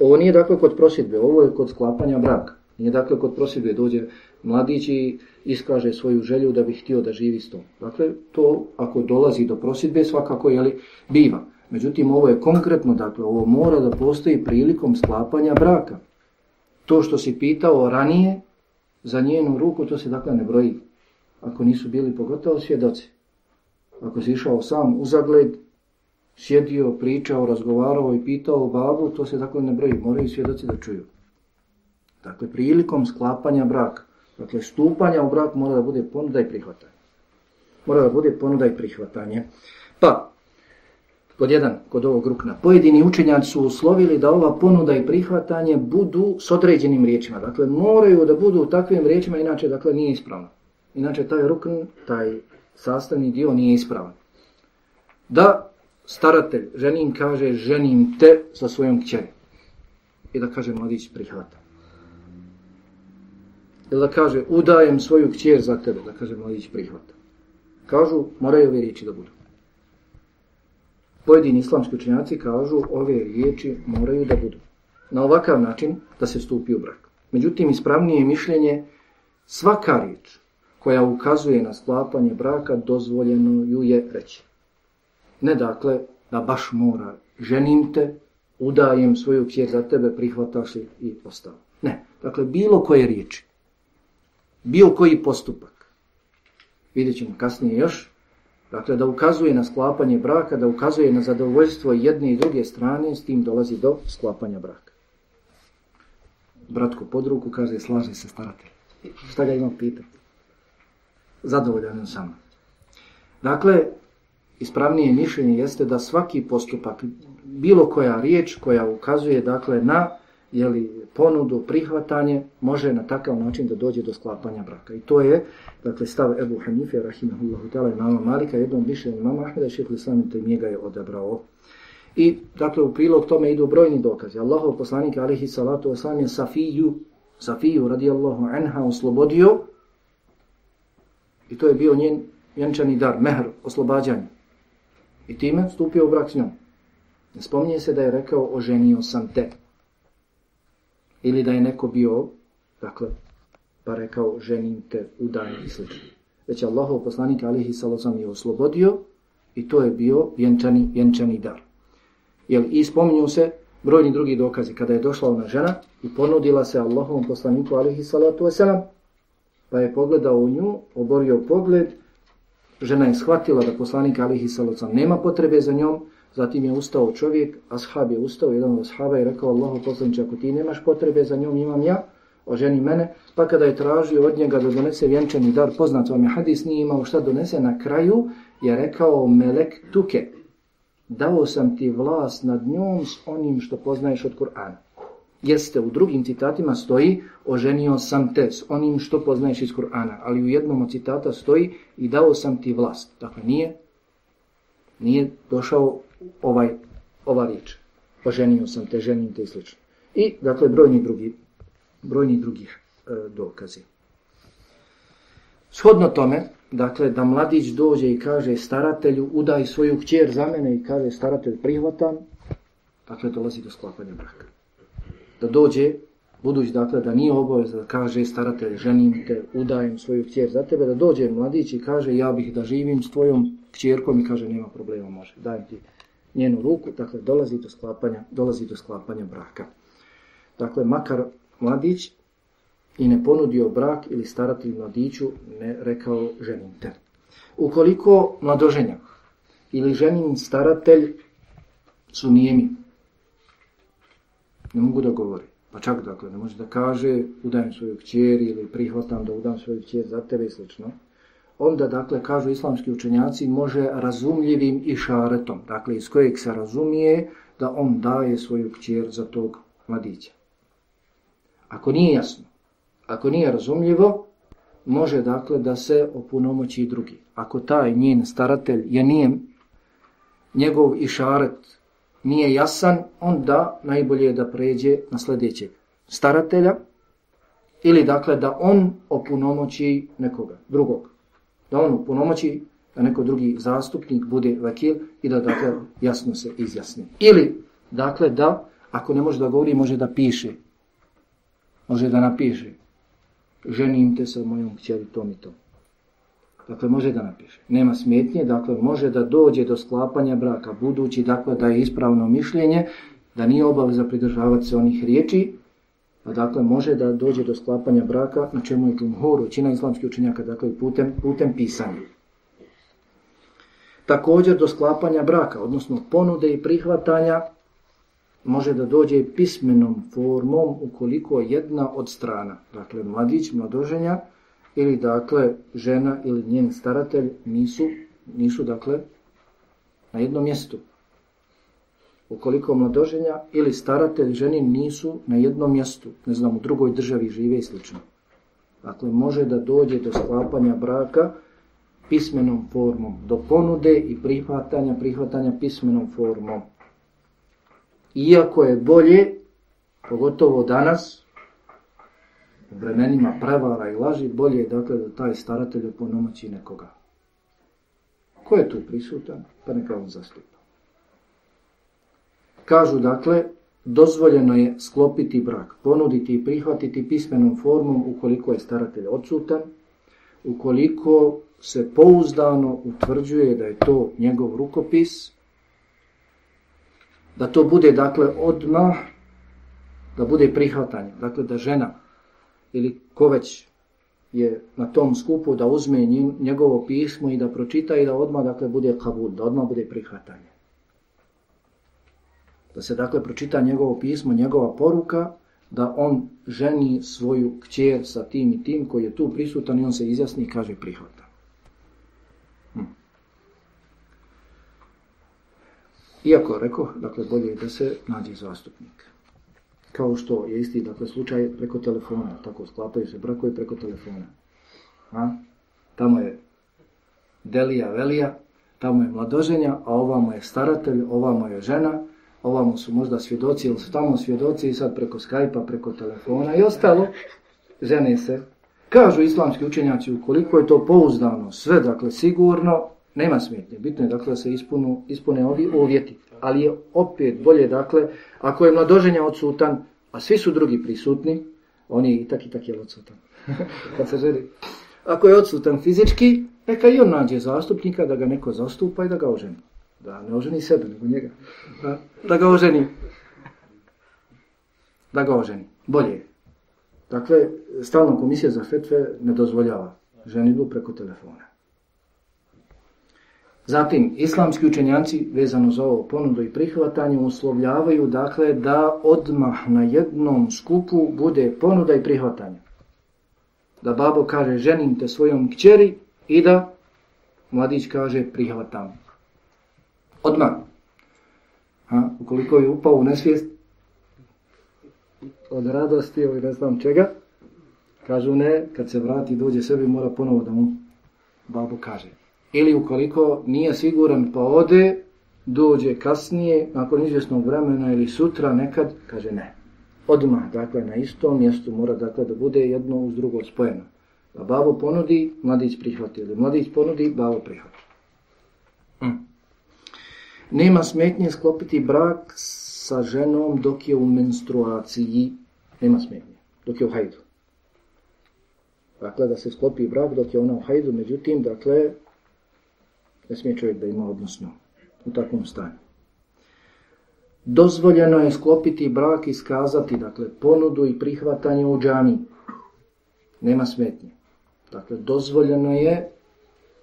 Ovo nije dakle kod prosjedbe, ovo je kod sklapanja braka. Nije dakle kod prosjedbe dođe mladić i iskaže svoju želju da bi htio da živi s tom. Dakle, to ako dolazi do prosjedbe svakako je li biva. Međutim, ovo je konkretno, dakle, ovo mora da postoji prilikom sklapanja braka. To što si pitao ranije, za njenu ruku, to se dakle ne broji. Ako nisu bili pogotovo svjedoci. Ako si išao sam u zagled, sjedio, pričao, razgovarao i pitao babu, to se dakle ne broji. Moraju svjedoci da čuju. Dakle, prilikom sklapanja braka. Dakle, stupanja u brak mora da bude ponuda i prihvatanje. Mora da bude ponuda i prihvatanje. Pa, kod jedan, kod ovog rukna, pojedini učenjaci su uslovili da ova ponuda i prihvatanje budu s određenim riječima. Dakle, moraju da budu u takvim riječima, inače, dakle, nije ispravno. Inače, taj rukn, taj sastavni dio nije ispravan. Da staratelj, ženin kaže, ženim te sa svojom kćeri. I da kaže, mladić prihvata. Ili da kaže, udajem svoju kćer za tebe, da kaže, mladić prihvata. Kažu, moraju ove riječi da budu. Pojedini islamski učenjaci kažu, ove riječi moraju da budu. Na ovakav način da se stupi u brak. Međutim, ispravnije mišljenje, svaka riječ koja ukazuje na sklapanje braka, dozvoljeno ju je reći. Ne dakle, da baš mora, ženim te, udajem svoju kjer za tebe, prihvataš i ostalo. Ne, dakle, bilo koje riječi, bilo koji postupak, vidjet ćemo kasnije još, dakle, da ukazuje na sklapanje braka, da ukazuje na zadovoljstvo jedne i druge strane, s tim dolazi do sklapanja braka. Bratko pod ruku kaže, slaže se staratelj. Šta ga imam pitati? Zadovoljan sam. Dakle, ispravnije mišljenje jeste da svaki postupak, bilo koja riječ koja ukazuje dakle na jeli, ponudu, prihvatanje, može na takav način da dođe do sklapanja braka. I to je dakle, stav Ebu Hanife, rahimahullahu ta'ala, mama Malika, jednom mišljenju mama Ahmeda, šehli samim te njega je odabrao. I dakle u prilog tome idu brojni dokazi. Allahov poslanik alihi salatu wasalam je Safiju, Safiju radijallahu anha oslobodio i to je bio njen vjenčani dar, mehr, oslobađanje. I time stupio u brak s njom. Ne spominje se da je rekao oženio sam te. Ili da je neko bio, dakle, pa rekao ženim te, udajem i sl. Već Allahov poslanik alihi salacom je oslobodio i to je bio vjenčani, vjenčani dar. Jer i spominju se brojni drugi dokazi. Kada je došla ona žena i ponudila se Allahovom poslaniku alihi salatu wasalam, pa je pogledao u nju, oborio pogled, žena je shvatila da poslanik alihi salacom nema potrebe za njom, Zatim je ustao čovjek, ashab je ustao, jedan od ashaba je rekao Allahu poslaniče, ako ti nemaš potrebe za njom, imam ja, oženi mene. Pa kada je tražio od njega da donese vjenčani dar, poznat vam je hadis, nije imao šta donese, na kraju je rekao Melek Tuke, dao sam ti vlast nad njom s onim što poznaješ od Kur'ana. Jeste, u drugim citatima stoji, oženio sam te s onim što poznaješ iz Kur'ana, ali u jednom od citata stoji i dao sam ti vlast. Dakle, nije, nije došao ovaj, ova riječ. Oženio sam te, ženim te i slično. I, dakle, brojni drugi, brojni drugih e, dokazi. Shodno tome, dakle, da mladić dođe i kaže staratelju, udaj svoju kćer za mene i kaže staratelj prihvatam, dakle, dolazi do sklapanja braka. Da dođe, budući dakle da nije obaveza da kaže staratelj ženim te, udajem svoju kćer za tebe, da dođe mladić i kaže ja bih da živim s tvojom kćerkom i kaže nema problema, može, dajem ti njenu ruku, dakle dolazi do sklapanja, dolazi do sklapanja braka. Dakle, makar mladić i ne ponudio brak ili staratelj mladiću ne rekao ženim te. Ukoliko mladoženjak ili ženin staratelj su nijemi, ne mogu da govori. Pa čak dakle, ne može da kaže udajem svoju kćer ili prihvatam da udam svoju kćer za tebe i slično onda, dakle, kažu islamski učenjaci, može razumljivim i šaretom, dakle, iz kojeg se razumije da on daje svoju kćer za tog mladića. Ako nije jasno, ako nije razumljivo, može, dakle, da se opunomoći i drugi. Ako taj njen staratelj je nije njegov i šaret nije jasan, onda najbolje je da pređe na sljedećeg staratelja, ili dakle da on opunomoći nekoga, drugog da on punomoći da neko drugi zastupnik bude vakil i da dakle jasno se izjasni. Ili dakle da ako ne može da govori može da piše. Može da napiše. Ženim te sa mojom kćeri tom i tom. Dakle, može da napiše. Nema smetnje, dakle, može da dođe do sklapanja braka, budući, dakle, da je ispravno mišljenje, da nije obaveza pridržavati se onih riječi, Pa dakle, može da dođe do sklapanja braka, na čemu je džumhur, većina islamskih učenjaka, dakle, putem, putem pisanja. Također do sklapanja braka, odnosno ponude i prihvatanja, može da dođe pismenom formom ukoliko jedna od strana, dakle, mladić, mladoženja, ili dakle, žena ili njen staratelj nisu, nisu dakle, na jednom mjestu ukoliko mladoženja ili staratelj ženi nisu na jednom mjestu, ne znam, u drugoj državi žive i slično. Dakle, može da dođe do sklapanja braka pismenom formom, do ponude i prihvatanja, prihvatanja pismenom formom. Iako je bolje, pogotovo danas, vremenima prevara i laži, bolje je dakle da taj staratelj oponomoći nekoga. Ko je tu prisutan? Pa neka on zastupa. Kažu dakle, dozvoljeno je sklopiti brak, ponuditi i prihvatiti pismenom formom ukoliko je staratelj odsutan, ukoliko se pouzdano utvrđuje da je to njegov rukopis, da to bude dakle odmah, da bude prihvatanje, dakle da žena ili ko već je na tom skupu da uzme njegovo pismo i da pročita i da odmah dakle bude kabul, da odmah bude prihvatanje. Da se dakle pročita njegovo pismo, njegova poruka, da on ženi svoju kćer sa tim i tim koji je tu prisutan i on se izjasni i kaže prihvata. Hm. Iako rekao, dakle bolje je da se nađe zastupnik. Kao što je isti dakle, slučaj preko telefona, tako sklapaju se brakovi preko telefona. A? Tamo je Delija Velija, tamo je mladoženja, a ovamo je staratelj, ovamo je žena, ovamo su možda svjedoci ili su tamo svjedoci i sad preko Skype-a, preko telefona i ostalo, žene se. Kažu islamski učenjaci, ukoliko je to pouzdano, sve, dakle, sigurno, nema smetnje. Bitno je, dakle, da se ispunu, ispune ovi uvjeti. Ali je opet bolje, dakle, ako je mladoženja odsutan, a svi su drugi prisutni, on je i tak i tak je odsutan. Kad se želi. Ako je odsutan fizički, neka i on nađe zastupnika da ga neko zastupa i da ga oženi. Da ne oženi sebe, nego njega. Da, ga oženi. Da ga oženi. Bolje Dakle, stalna komisija za fetve ne dozvoljava ženitbu preko telefona. Zatim, islamski učenjaci vezano za ovo ponudu i prihvatanje uslovljavaju dakle da odmah na jednom skupu bude ponuda i prihvatanje. Da babo kaže ženim te svojom kćeri i da mladić kaže prihvatam. Odmah. Ha, ukoliko je upao u nesvijest od radosti ili ne znam čega, kažu ne, kad se vrati dođe sebi mora ponovo da mu babo kaže. Ili ukoliko nije siguran pa ode, dođe kasnije, nakon izvjesnog vremena ili sutra nekad, kaže ne. Odmah, dakle, na istom mjestu mora dakle, da bude jedno uz drugo spojeno. Da babo ponudi, mladić prihvati. Ili mladić ponudi, babo prihvati. Hm. Nema smetnje sklopiti brak sa ženom dok je u menstruaciji. Nema smetnje. Dok je u hajdu. Dakle, da se sklopi brak dok je ona u hajdu. Međutim, dakle, ne smije čovjek da ima odnosno u takvom stanju. Dozvoljeno je sklopiti brak i skazati, dakle, ponudu i prihvatanje u džami. Nema smetnje. Dakle, dozvoljeno je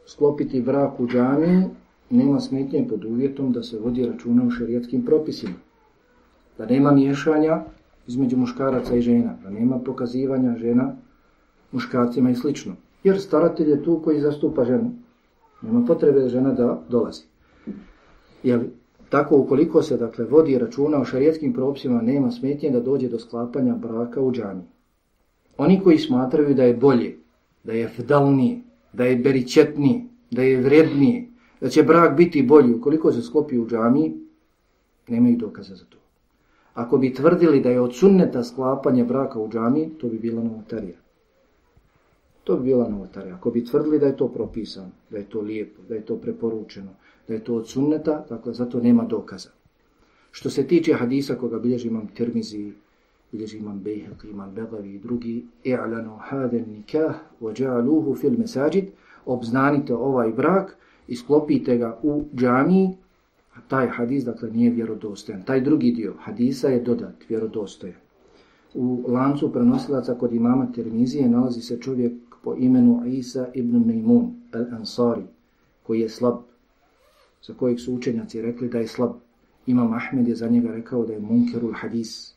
sklopiti brak u džami nema smetnje pod uvjetom da se vodi računa u šerijatskim propisima. Da nema miješanja između muškaraca i žena, da nema pokazivanja žena muškarcima i slično. Jer staratelj je tu koji zastupa ženu. Nema potrebe da žena da dolazi. Jer tako ukoliko se dakle vodi računa o šarijetskim propisima nema smetnje da dođe do sklapanja braka u džami. Oni koji smatraju da je bolje, da je fdalnije, da je beričetnije, da je vrednije, da će brak biti bolji ukoliko se sklopi u džami, nemaju dokaza za to. Ako bi tvrdili da je od sunneta sklapanje braka u džami, to bi bila novotarija. To bi bila novotarija. Ako bi tvrdili da je to propisano, da je to lijepo, da je to preporučeno, da je to od sunneta, dakle, zato nema dokaza. Što se tiče hadisa koga bilježi imam Tirmizi, bilježi imam Bejhek, imam Begavi i drugi, i'lanu haden nikah, wa fil mesajid, obznanite ovaj brak, i sklopite ga u džamiji, a taj hadis dakle nije vjerodostojan. Taj drugi dio hadisa je dodat, vjerodostojan. U lancu prenosilaca kod imama Termizije nalazi se čovjek po imenu Isa ibn Mejmun al-Ansari, koji je slab, za kojeg su učenjaci rekli da je slab. Imam Ahmed je za njega rekao da je munkerul hadis.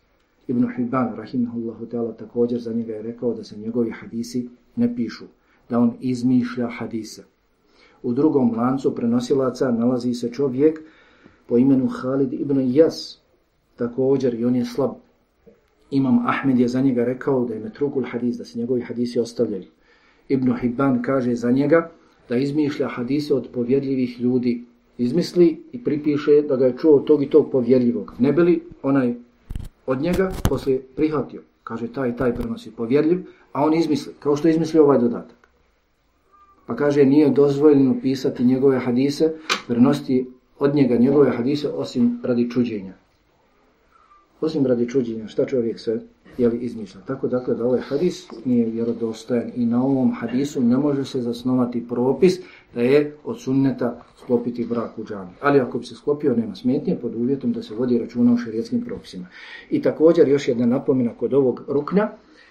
Ibn Hibban, rahimahullahu ta'ala, također za njega je rekao da se njegovi hadisi ne pišu, da on izmišlja hadise. U drugom lancu prenosilaca nalazi se čovjek po imenu Halid ibn Jas, također i on je slab. Imam Ahmed je za njega rekao da je metrukul hadis, da se njegovi hadisi ostavljaju. Ibn Hibban kaže za njega da izmišlja hadise od povjerljivih ljudi. Izmisli i pripiše da ga je čuo tog i tog povjerljivog. Ne bi li onaj od njega poslije prihvatio. Kaže taj i taj prenosi povjerljiv, a on izmisli, kao što izmisli ovaj dodatak. Pa kaže nije dozvoljeno pisati njegove hadise, prenositi od njega njegove hadise osim radi čuđenja. Osim radi čuđenja, šta čovjek sve jeli izmišlja. Tako dakle da ovaj hadis nije vjerodostojan i na ovom hadisu ne može se zasnovati propis da je od sunneta sklopiti brak u džami. Ali ako bi se sklopio nema smetnje pod uvjetom da se vodi računa o šerijetskim propisima. I također još jedna napomena kod ovog ruknja,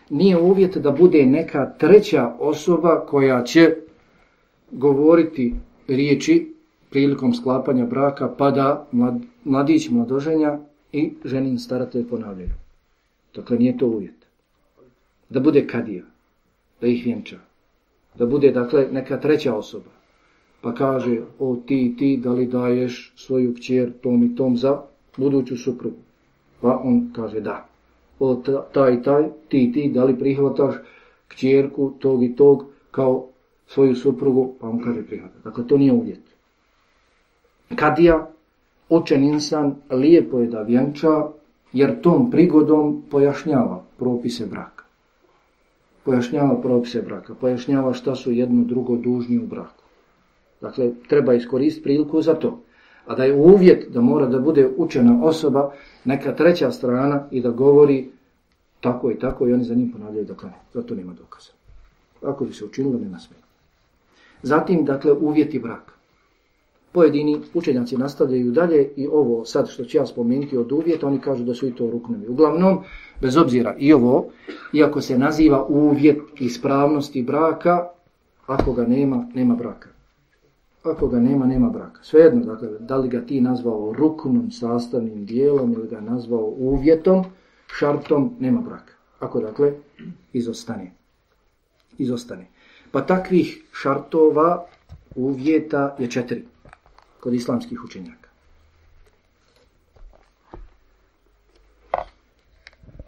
nije uvjet da bude neka treća osoba koja će govoriti riječi prilikom sklapanja braka pa da mlad, mladić mladoženja i ženin staratelj ponavljaju. Dakle, nije to uvjet. Da bude kadija, da ih vjenča. Da bude, dakle, neka treća osoba. Pa kaže, o ti, ti, da li daješ svoju kćer tom i tom za buduću suprugu? Pa on kaže da. O taj, taj, ti, ti, da li prihvataš kćerku tog i tog kao svoju suprugu? Pa on kaže prihvata. Dakle, to nije uvjet. Kadija, učen insan, lijepo je da vjenča, jer tom prigodom pojašnjava propise braka. Pojašnjava propise braka, pojašnjava šta su jedno drugo dužni u braku. Dakle, treba iskoristiti priliku za to. A da je uvjet da mora da bude učena osoba, neka treća strana i da govori tako i tako i oni za njim ponavljaju dakle, za to nema dokaza. Ako bi se učinilo, nema smeta. Zatim, dakle, uvjeti braka pojedini učenjaci nastavljaju dalje i ovo sad što ću ja spomenuti od uvjeta, oni kažu da su i to ruknovi. Uglavnom, bez obzira i ovo, iako se naziva uvjet ispravnosti braka, ako ga nema, nema braka. Ako ga nema, nema braka. Svejedno, dakle, da li ga ti nazvao ruknom, sastavnim dijelom ili ga nazvao uvjetom, šartom, nema braka. Ako, dakle, izostane. Izostane. Pa takvih šartova uvjeta je četiri kod islamskih učenjaka.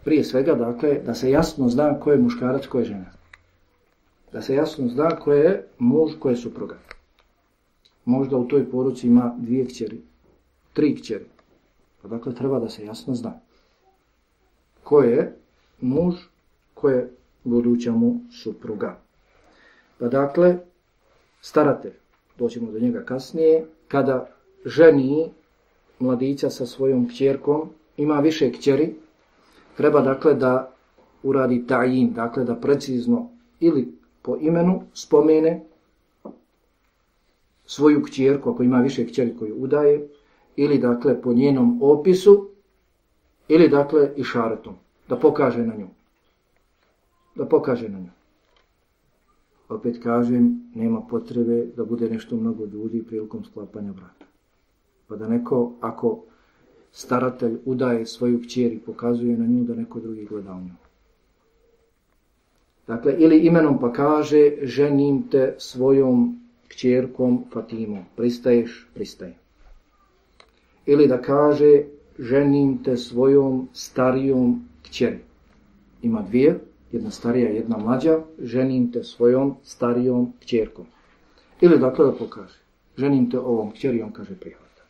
Prije svega, dakle, da se jasno zna ko je muškarac, ko je žena. Da se jasno zna ko je muž, ko je supruga. Možda u toj poruci ima dvije kćeri, tri kćeri. Pa dakle, treba da se jasno zna. Ko je muž, ko je buduća mu supruga. Pa dakle, staratelj, doćemo do njega kasnije, kada ženi mladića sa svojom kćerkom, ima više kćeri, treba dakle da uradi tajin, dakle da precizno ili po imenu spomene svoju kćerku, ako ima više kćeri koju udaje, ili dakle po njenom opisu, ili dakle i šaretom, da pokaže na nju. Da pokaže na nju opet kažem, nema potrebe da bude nešto mnogo ljudi prilikom sklapanja braka. Pa da neko, ako staratelj udaje svoju kćer i pokazuje na nju, da neko drugi gleda u nju. Dakle, ili imenom pa kaže, ženim te svojom kćerkom Fatimom. Pristaješ? Pristajem. Ili da kaže, ženim te svojom starijom kćeri. Ima dvije, jedna starija, jedna mlađa, ženim te svojom starijom kćerkom. Ili dakle da pokaže, ženim te ovom kćeri, kaže prihvata.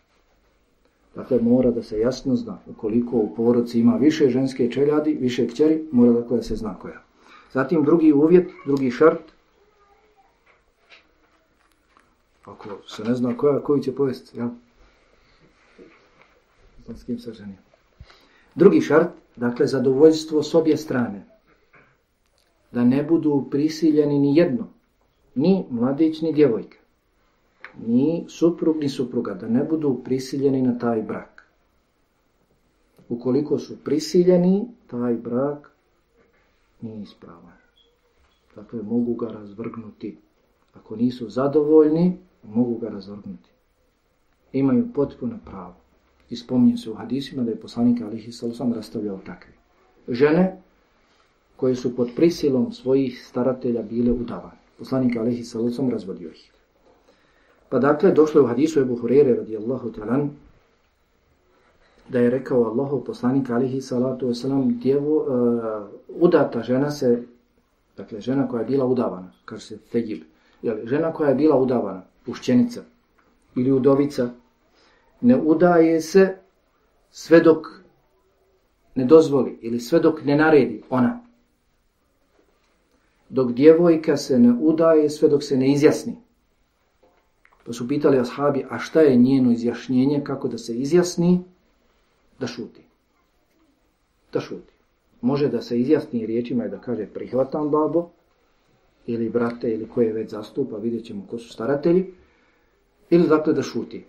Dakle, mora da se jasno zna, ukoliko u poroci ima više ženske čeljadi, više kćeri, mora dakle da se zna koja. Zatim drugi uvjet, drugi šart, ako se ne zna koja, koji će povesti, ja? Znam s kim se ženio. Drugi šart, dakle, zadovoljstvo s obje strane da ne budu prisiljeni ni jedno, ni mladić, ni djevojka, ni suprug, ni supruga, da ne budu prisiljeni na taj brak. Ukoliko su prisiljeni, taj brak nije ispravan. Dakle, mogu ga razvrgnuti. Ako nisu zadovoljni, mogu ga razvrgnuti. Imaju potpuno pravo. I spominje se u hadisima da je poslanik Alihi Salusam rastavljao takve. Žene koje su pod prisilom svojih staratelja bile udavane. Poslanik Alehi Salucom razvodio ih. Pa dakle, došlo je u hadisu Ebu Hurere radijallahu talan, da je rekao Allahu poslanik alihi salatu wasalam, djevo, uh, udata žena se, dakle žena koja je bila udavana, kaže se Fejib, jel, žena koja je bila udavana, pušćenica ili udovica, ne udaje se sve dok ne dozvoli ili sve dok ne naredi ona dok djevojka se ne udaje sve dok se ne izjasni. Pa su pitali ashabi, a šta je njeno izjašnjenje, kako da se izjasni? Da šuti. Da šuti. Može da se izjasni riječima i da kaže prihvatam babo, ili brate, ili koje već zastupa, vidjet ćemo ko su staratelji, ili dakle da šuti.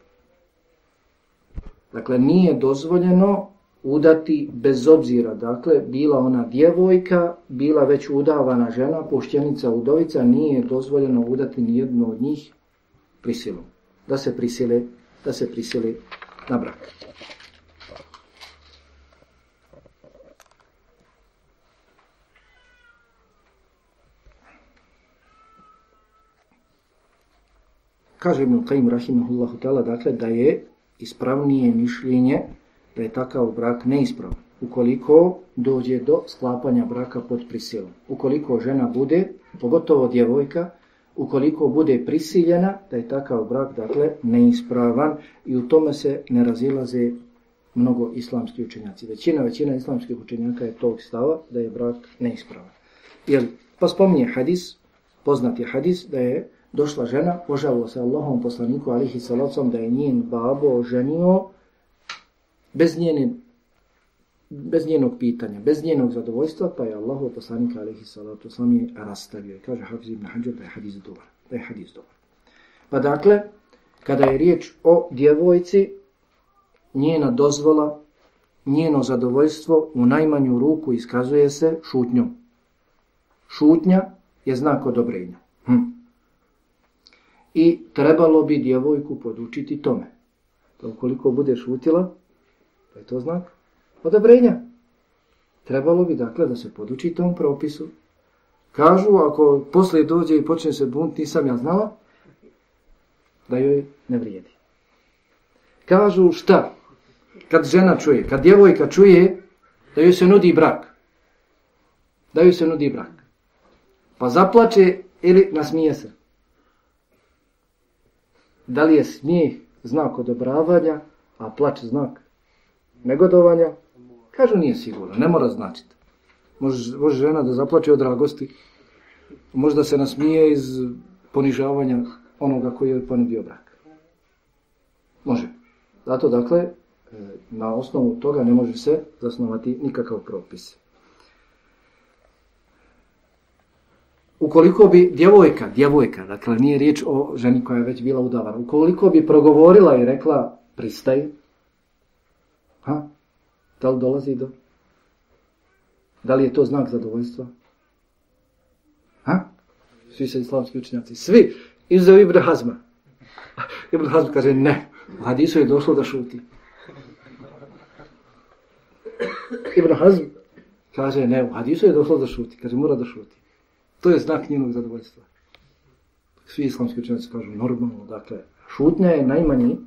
Dakle, nije dozvoljeno udati bez obzira, dakle, bila ona djevojka, bila već udavana žena, poštjenica, udovica, nije dozvoljeno udati nijedno od njih prisilom. Da se prisile, da se prisile na brak. Kaže Ibn Qaim rahimahullahu ta'ala, dakle, da je ispravnije mišljenje da je takav brak neispravan. Ukoliko dođe do sklapanja braka pod prisilom. Ukoliko žena bude, pogotovo djevojka, ukoliko bude prisiljena, da je takav brak, dakle, neispravan i u tome se ne razilaze mnogo islamski učenjaci. Većina, većina islamskih učenjaka je tog stava da je brak neispravan. Jer, pa spominje hadis, poznat je hadis, da je došla žena, požalila se Allahom poslaniku alihi salacom da je njen babo oženio bez, njene, bez njenog pitanja, bez njenog zadovoljstva, pa je Allahov poslanik alihi salatu sam je rastavio. Kaže Hafiz ibn Hađar da je hadis dobar. Da je hadis dobar. Pa dakle, kada je riječ o djevojci, njena dozvola, njeno zadovoljstvo u najmanju ruku iskazuje se šutnjom. Šutnja je znak odobrenja. Hm. I trebalo bi djevojku podučiti tome. Da ukoliko bude šutila, pa je to znak odobrenja. Trebalo bi dakle da se poduči tom propisu. Kažu, ako poslije dođe i počne se bunt, nisam ja znala, da joj ne vrijedi. Kažu šta? Kad žena čuje, kad djevojka čuje da joj se nudi brak. Da joj se nudi brak. Pa zaplače ili nasmije se. Da li je smijeh znak odobravanja, a plač znak negodovanja? Kažu nije sigurno, ne mora značiti. Može, može žena da zaplače od dragosti, može da se nasmije iz ponižavanja onoga koji je ponudio brak. Može. Zato, dakle, e, na osnovu toga ne može se zasnovati nikakav propis. ukoliko bi djevojka, djevojka, dakle nije riječ o ženi koja je već bila udavana, ukoliko bi progovorila i rekla pristaj, ha, da li dolazi do? Da li je to znak zadovoljstva? Ha? Svi se islamski učenjaci, svi, izuzev Ibn Hazma. Ibn Hazma kaže ne, u hadisu je došlo da šuti. Ibn Hazm kaže ne, u hadisu je došlo da šuti, kaže mora da šuti. To je znak njenog zadovoljstva. Svi islamski učenjaci kažu normalno, dakle, šutnja je najmanji,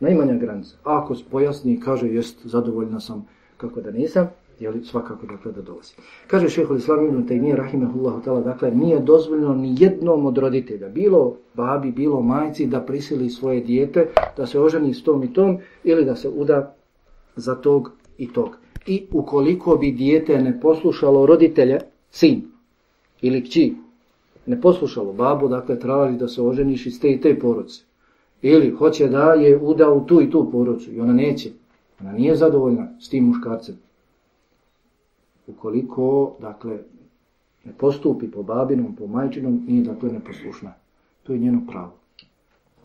najmanja granica. A ako pojasni i kaže, jest, zadovoljna sam, kako da nisam, jeli svakako dakle da dolazi. Kaže šehol islam ibn Taymiye rahimehullahu ta'ala, dakle nije dozvoljeno ni jednom od roditelja, bilo babi, bilo majci da prisili svoje dijete, da se oženi s tom i tom ili da se uda za tog i tog. I ukoliko bi dijete ne poslušalo roditelje, sin, ili kći ne poslušalo babu, dakle traži da se oženiš iz te i te porodce. Ili hoće da je uda u tu i tu porodcu i ona neće. Ona nije zadovoljna s tim muškarcem. Ukoliko, dakle, ne postupi po babinom, po majčinom, nije dakle neposlušna. To je njeno pravo.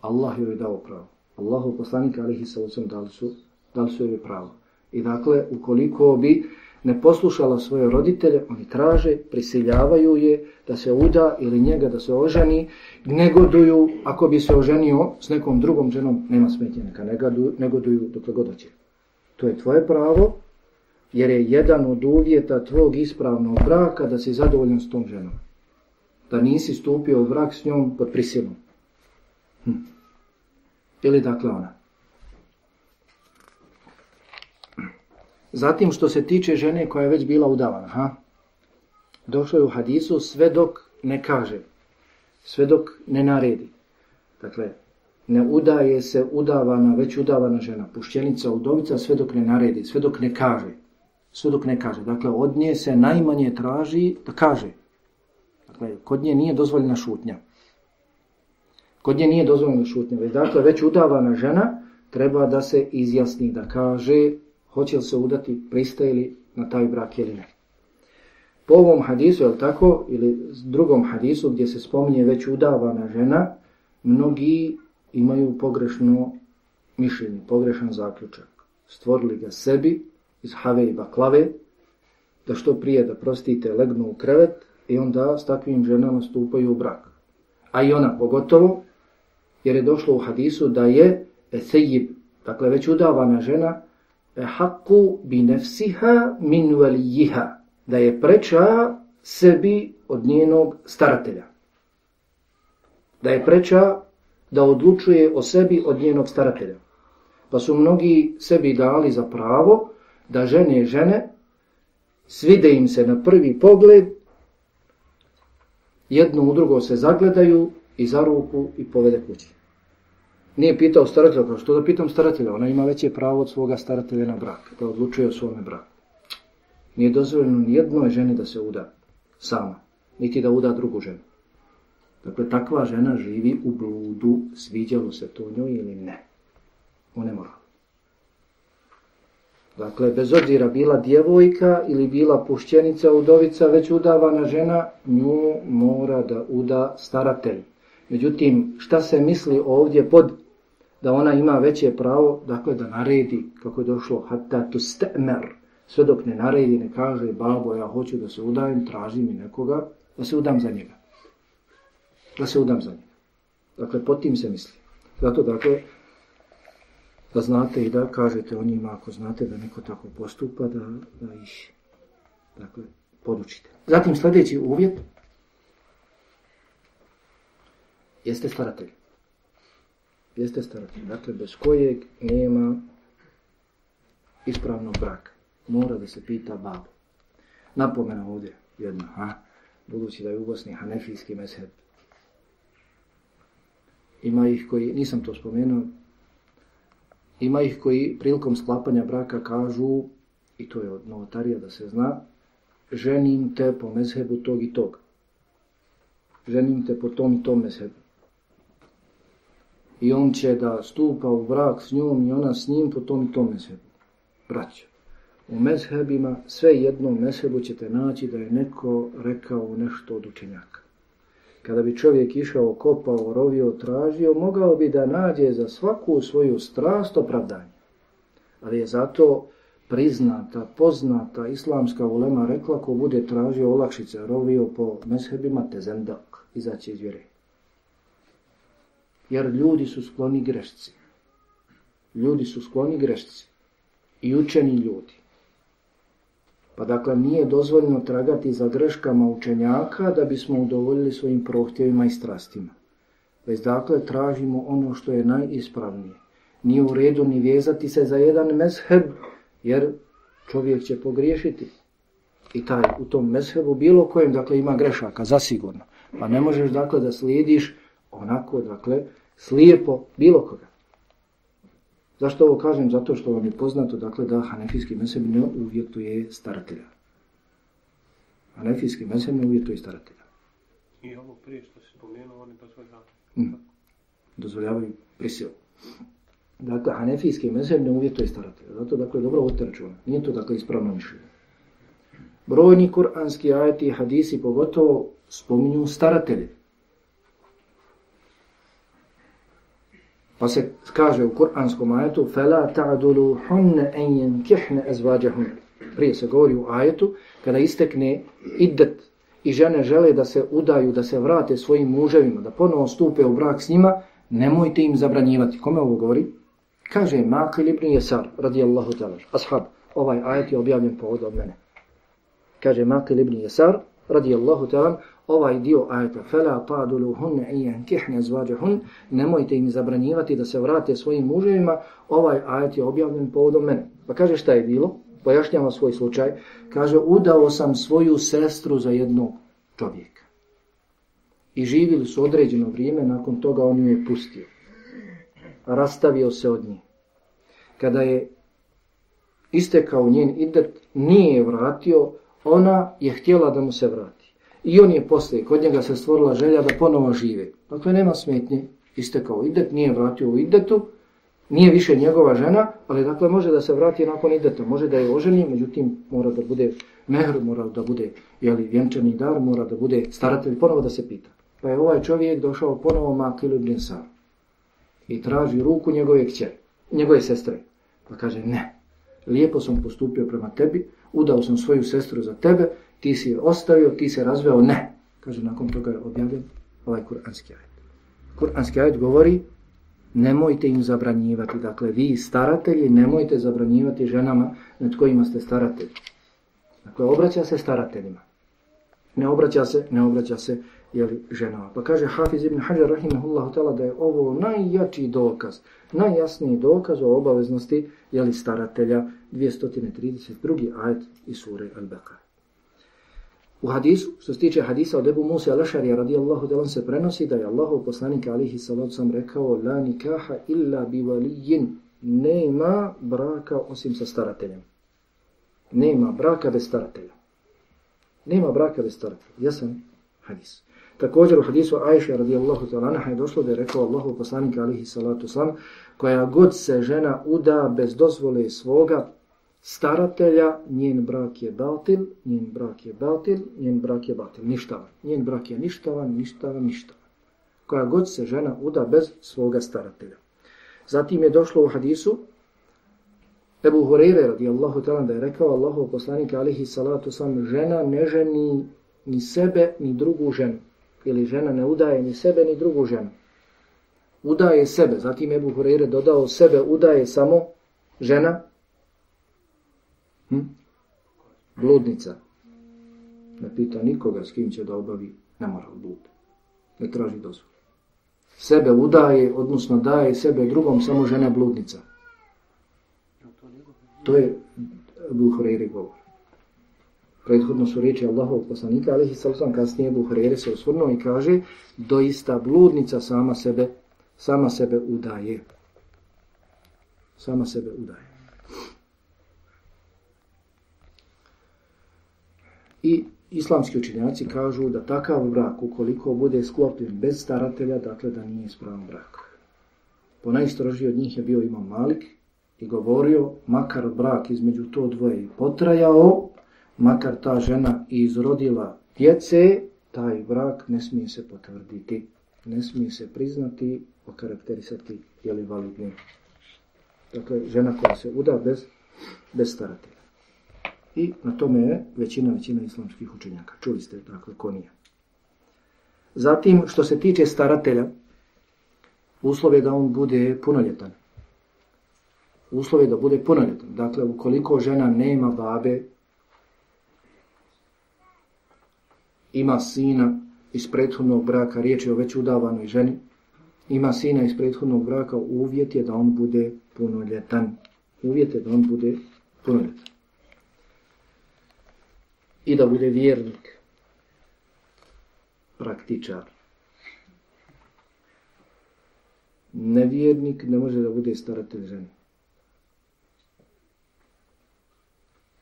Allah joj je dao pravo. Allahu poslanika alihi sallam dali su, dali su joj pravo. I dakle, ukoliko bi ne poslušala svoje roditelje, oni traže, prisiljavaju je da se uda ili njega da se oženi, negoduju, ako bi se oženio s nekom drugom ženom, nema smetje, neka negoduju, dokle god hoće. To je tvoje pravo, jer je jedan od uvjeta tvog ispravnog braka da si zadovoljan s tom ženom. Da nisi stupio u brak s njom pod prisilom. Hm. Ili dakle ona. Zatim što se tiče žene koja je već bila udavana, ha? došlo je u hadisu sve dok ne kaže, sve dok ne naredi. Dakle, ne udaje se udavana, već udavana žena, pušćenica, udovica, sve dok ne naredi, sve dok ne kaže. Sve dok ne kaže. Dakle, od nje se najmanje traži da kaže. Dakle, kod nje nije dozvoljena šutnja. Kod nje nije dozvoljena šutnja. Dakle, već udavana žena treba da se izjasni, da kaže hoće li se udati, pristaje li na taj brak ili ne. Po ovom hadisu, je tako, ili drugom hadisu gdje se spominje već udavana žena, mnogi imaju pogrešno mišljenje, pogrešan zaključak. Stvorili ga sebi iz have i baklave, da što prije da prostite legnu u krevet i onda s takvim ženama stupaju u brak. A i ona pogotovo, jer je došlo u hadisu da je sejib, dakle već udavana žena, haku bi nefsiha min velijiha, da je preča sebi od njenog staratelja. Da je preča da odlučuje o sebi od njenog staratelja. Pa su mnogi sebi dali za pravo da žene žene svide im se na prvi pogled, jedno u drugo se zagledaju i za ruku i povede kući. Nije pitao staratelja, kao što da pitam staratelja, ona ima veće pravo od svoga staratelja na brak, da odlučuje o svome braku. Nije dozvoljeno ni jednoj ženi da se uda sama, niti da uda drugu ženu. Dakle, takva žena živi u bludu, sviđalo se to njoj ili ne. On ne mora. Dakle, bez obzira bila djevojka ili bila pušćenica, udovica, već udavana žena, nju mora da uda staratelj. Međutim, šta se misli ovdje pod da ona ima veće pravo, dakle da naredi, kako je došlo, hatta tu stemer, sve dok ne naredi, ne kaže, babo, ja hoću da se udajem, traži mi nekoga, da se udam za njega. Da se udam za njega. Dakle, pod tim se misli. Zato, dakle, da znate i da kažete o njima, ako znate da neko tako postupa, da, da ih, dakle, podučite. Zatim, sljedeći uvjet, jeste staratelj. Jeste staratelj. Dakle, bez kojeg nema ispravnog braka. Mora da se pita babu. Napomena ovdje jedna, ha? budući da je u Bosni hanefijski mesheb. Ima ih koji, nisam to spomenuo, ima ih koji prilikom sklapanja braka kažu, i to je od novotarija da se zna, ženim te po mezhebu tog i tog. Ženim te po tom i tom mezhebu i on će da stupa u brak s njom i ona s njim po tom i tom mezhebu. Braćo, u mezhebima sve jednom mezhebu ćete naći da je neko rekao nešto od učenjaka. Kada bi čovjek išao, kopao, rovio, tražio, mogao bi da nađe za svaku svoju strast opravdanje. Ali je zato priznata, poznata islamska ulema rekla ko bude tražio olakšice, rovio po mezhebima, te zendak, izaći iz vjere jer ljudi su skloni grešci. Ljudi su skloni grešci i učeni ljudi. Pa dakle nije dozvoljeno tragati za greškama učenjaka da bismo udovoljili svojim prohtjevima i strastima. Već dakle tražimo ono što je najispravnije. Nije u redu ni vezati se za jedan mezheb, jer čovjek će pogriješiti. I taj u tom mezhebu bilo kojem dakle ima grešaka, zasigurno. Pa ne možeš dakle da slijediš onako dakle slijepo bilo koga. Zašto ovo kažem? Zato što vam je poznato dakle, da hanefijski mesem ne uvjetuje staratelja. Hanefijski mesem ne uvjetuje staratelja. I ovo prije što se spomenuo, oni dozvoljavaju. Mm. Dozvoljavaju prisilu. Dakle, hanefijski mesem ne uvjetuje staratelja. Zato, dakle, dobro vodite računa. Nije to, dakle, ispravno mišljenje. Brojni kuranski ajeti i hadisi pogotovo spominju staratelje. Pa se kaže u kuranskom ajetu فَلَا تَعْدُلُوا حُنَّ أَنْ يَنْكِحْنَ أَزْوَاجَهُنَ Prije se govori u ajetu, kada istekne idet i žene žele da se udaju, da se vrate svojim muževima, da ponovo stupe u brak s njima, nemojte im zabranjivati. Kome ovo govori? Kaže Makil ibn Jesar, radijallahu ta'ala, ashab, ovaj ajet je objavljen povod od mene. Kaže Makil ibn Jesar, radijallahu ta'ala, ovaj dio ajeta fela ta'duluhunne i yankihne zvađahun nemojte im zabranjivati da se vrate svojim muževima. Ovaj ajet je objavljen povodom mene. Pa kaže šta je bilo? Pojašnjava svoj slučaj. Kaže udao sam svoju sestru za jednog čovjeka. I živili su određeno vrijeme nakon toga on ju je pustio. Rastavio se od nje. Kada je istekao njen idet nije vratio ona je htjela da mu se vrati i on je poslije, kod njega se stvorila želja da ponovo žive. Dakle, nema smetnje, istekao idet, nije vratio u idetu, nije više njegova žena, ali dakle može da se vrati nakon ideta, može da je oženi, međutim mora da bude mehr, mora da bude jeli, vjenčani dar, mora da bude staratelj, ponovo da se pita. Pa je ovaj čovjek došao ponovo Makilu ibn Sar i traži ruku njegove kćere, njegove sestre. Pa kaže ne, lijepo sam postupio prema tebi, udao sam svoju sestru za tebe, ti si ostavio, ti se razveo, ne. Kaže, nakon toga je objavljen ovaj kuranski ajet. Kuranski ajet govori, nemojte im zabranjivati, dakle vi staratelji nemojte zabranjivati ženama nad kojima ste staratelji. Dakle, obraća se starateljima. Ne obraća se, ne obraća se jeli, ženama. Pa kaže Hafiz ibn Hajar rahimahullahu ta'ala da je ovo najjači dokaz, najjasniji dokaz o obaveznosti jeli, staratelja 232. ajet iz sure Al-Baqara. U hadisu, što se tiče hadisa od Ebu Musa al-Ašarija radijallahu ta'ala se prenosi da je Allahu poslanik alihi salatu sam rekao La nikaha illa bi valijin nema braka osim sa starateljem. Nema braka bez staratelja. Nema braka bez staratelja. Jasan hadis. Također u hadisu Ajša radijallahu anha je došlo da je rekao Allahu poslanik alihi salatu sam koja god se žena uda bez dozvole svoga staratelja, njen brak je batil, njen brak je batil, njen brak je batil, ništavan. Njen brak je ništavan, ništavan, ništavan. Koja god se žena uda bez svoga staratelja. Zatim je došlo u hadisu Ebu Hureyre radijallahu ta'ala da je rekao Allahu poslanika alihi salatu sam žena ne ženi ni sebe ni drugu ženu. Ili žena ne udaje ni sebe ni drugu ženu. Udaje sebe. Zatim Ebu Hureyre dodao sebe udaje samo žena Hm? Bludnica. Ne pita nikoga s kim će da obavi nemoral blud. Ne traži dozvolu. Sebe udaje, odnosno daje sebe drugom, samo žena bludnica. To je Buhreiri govor. Prethodno su riječi Allahov poslanika, ali sam kasnije Buhreiri se osvrnuo i kaže doista bludnica sama sebe, sama sebe udaje. Sama sebe udaje. I islamski učinjaci kažu da takav brak, ukoliko bude sklopljen bez staratelja, dakle da nije ispravan brak. Po najstrožiji od njih je bio Imam Malik i govorio, makar brak između to dvoje potrajao, makar ta žena izrodila djece, taj brak ne smije se potvrditi, ne smije se priznati, okarakterisati, je li validni. Dakle, žena koja se uda bez, bez staratelja. I na tome je većina, većina islamskih učenjaka. Čuli ste, dakle, ko nije. Zatim, što se tiče staratelja, uslov je da on bude punoljetan. Uslov je da bude punoljetan. Dakle, ukoliko žena nema babe, ima sina iz prethodnog braka, riječ je o već udavanoj ženi, ima sina iz prethodnog braka, uvjet je da on bude punoljetan. Uvjet je da on bude punoljetan i da bude vjernik, praktičar. Nevjernik ne može da bude staratelj žene.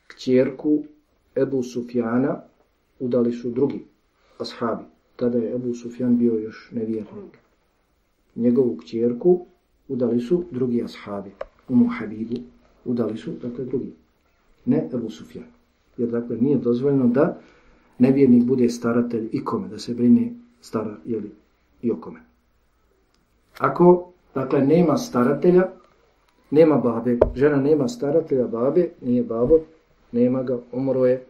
Kćerku Ebu Sufjana udali su drugi ashabi. Tada je Ebu Sufjan bio još nevjernik. Njegovu kćerku udali su drugi ashabi. Umu Habibu udali su, dakle, drugi. Ne Ebu Sufjan jer dakle nije dozvoljeno da nevjernik bude staratelj ikome, da se brine stara jeli, i okome. Ako, dakle, nema staratelja, nema babe, žena nema staratelja babe, nije babo, nema ga, umro je,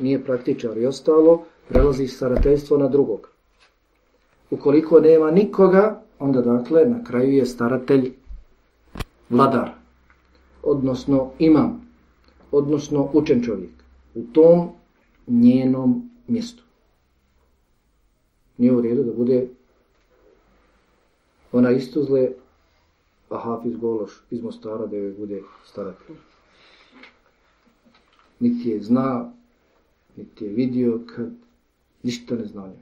nije praktičar i ostalo, prelazi starateljstvo na drugog. Ukoliko nema nikoga, onda dakle na kraju je staratelj vladar, odnosno imam, odnosno učen čovjek u tom njenom mjestu. Nije u redu da bude ona istuzle, a Hafiz Gološ iz Mostara da joj bude staratelj. Niti je zna, niti je vidio kad ništa ne zna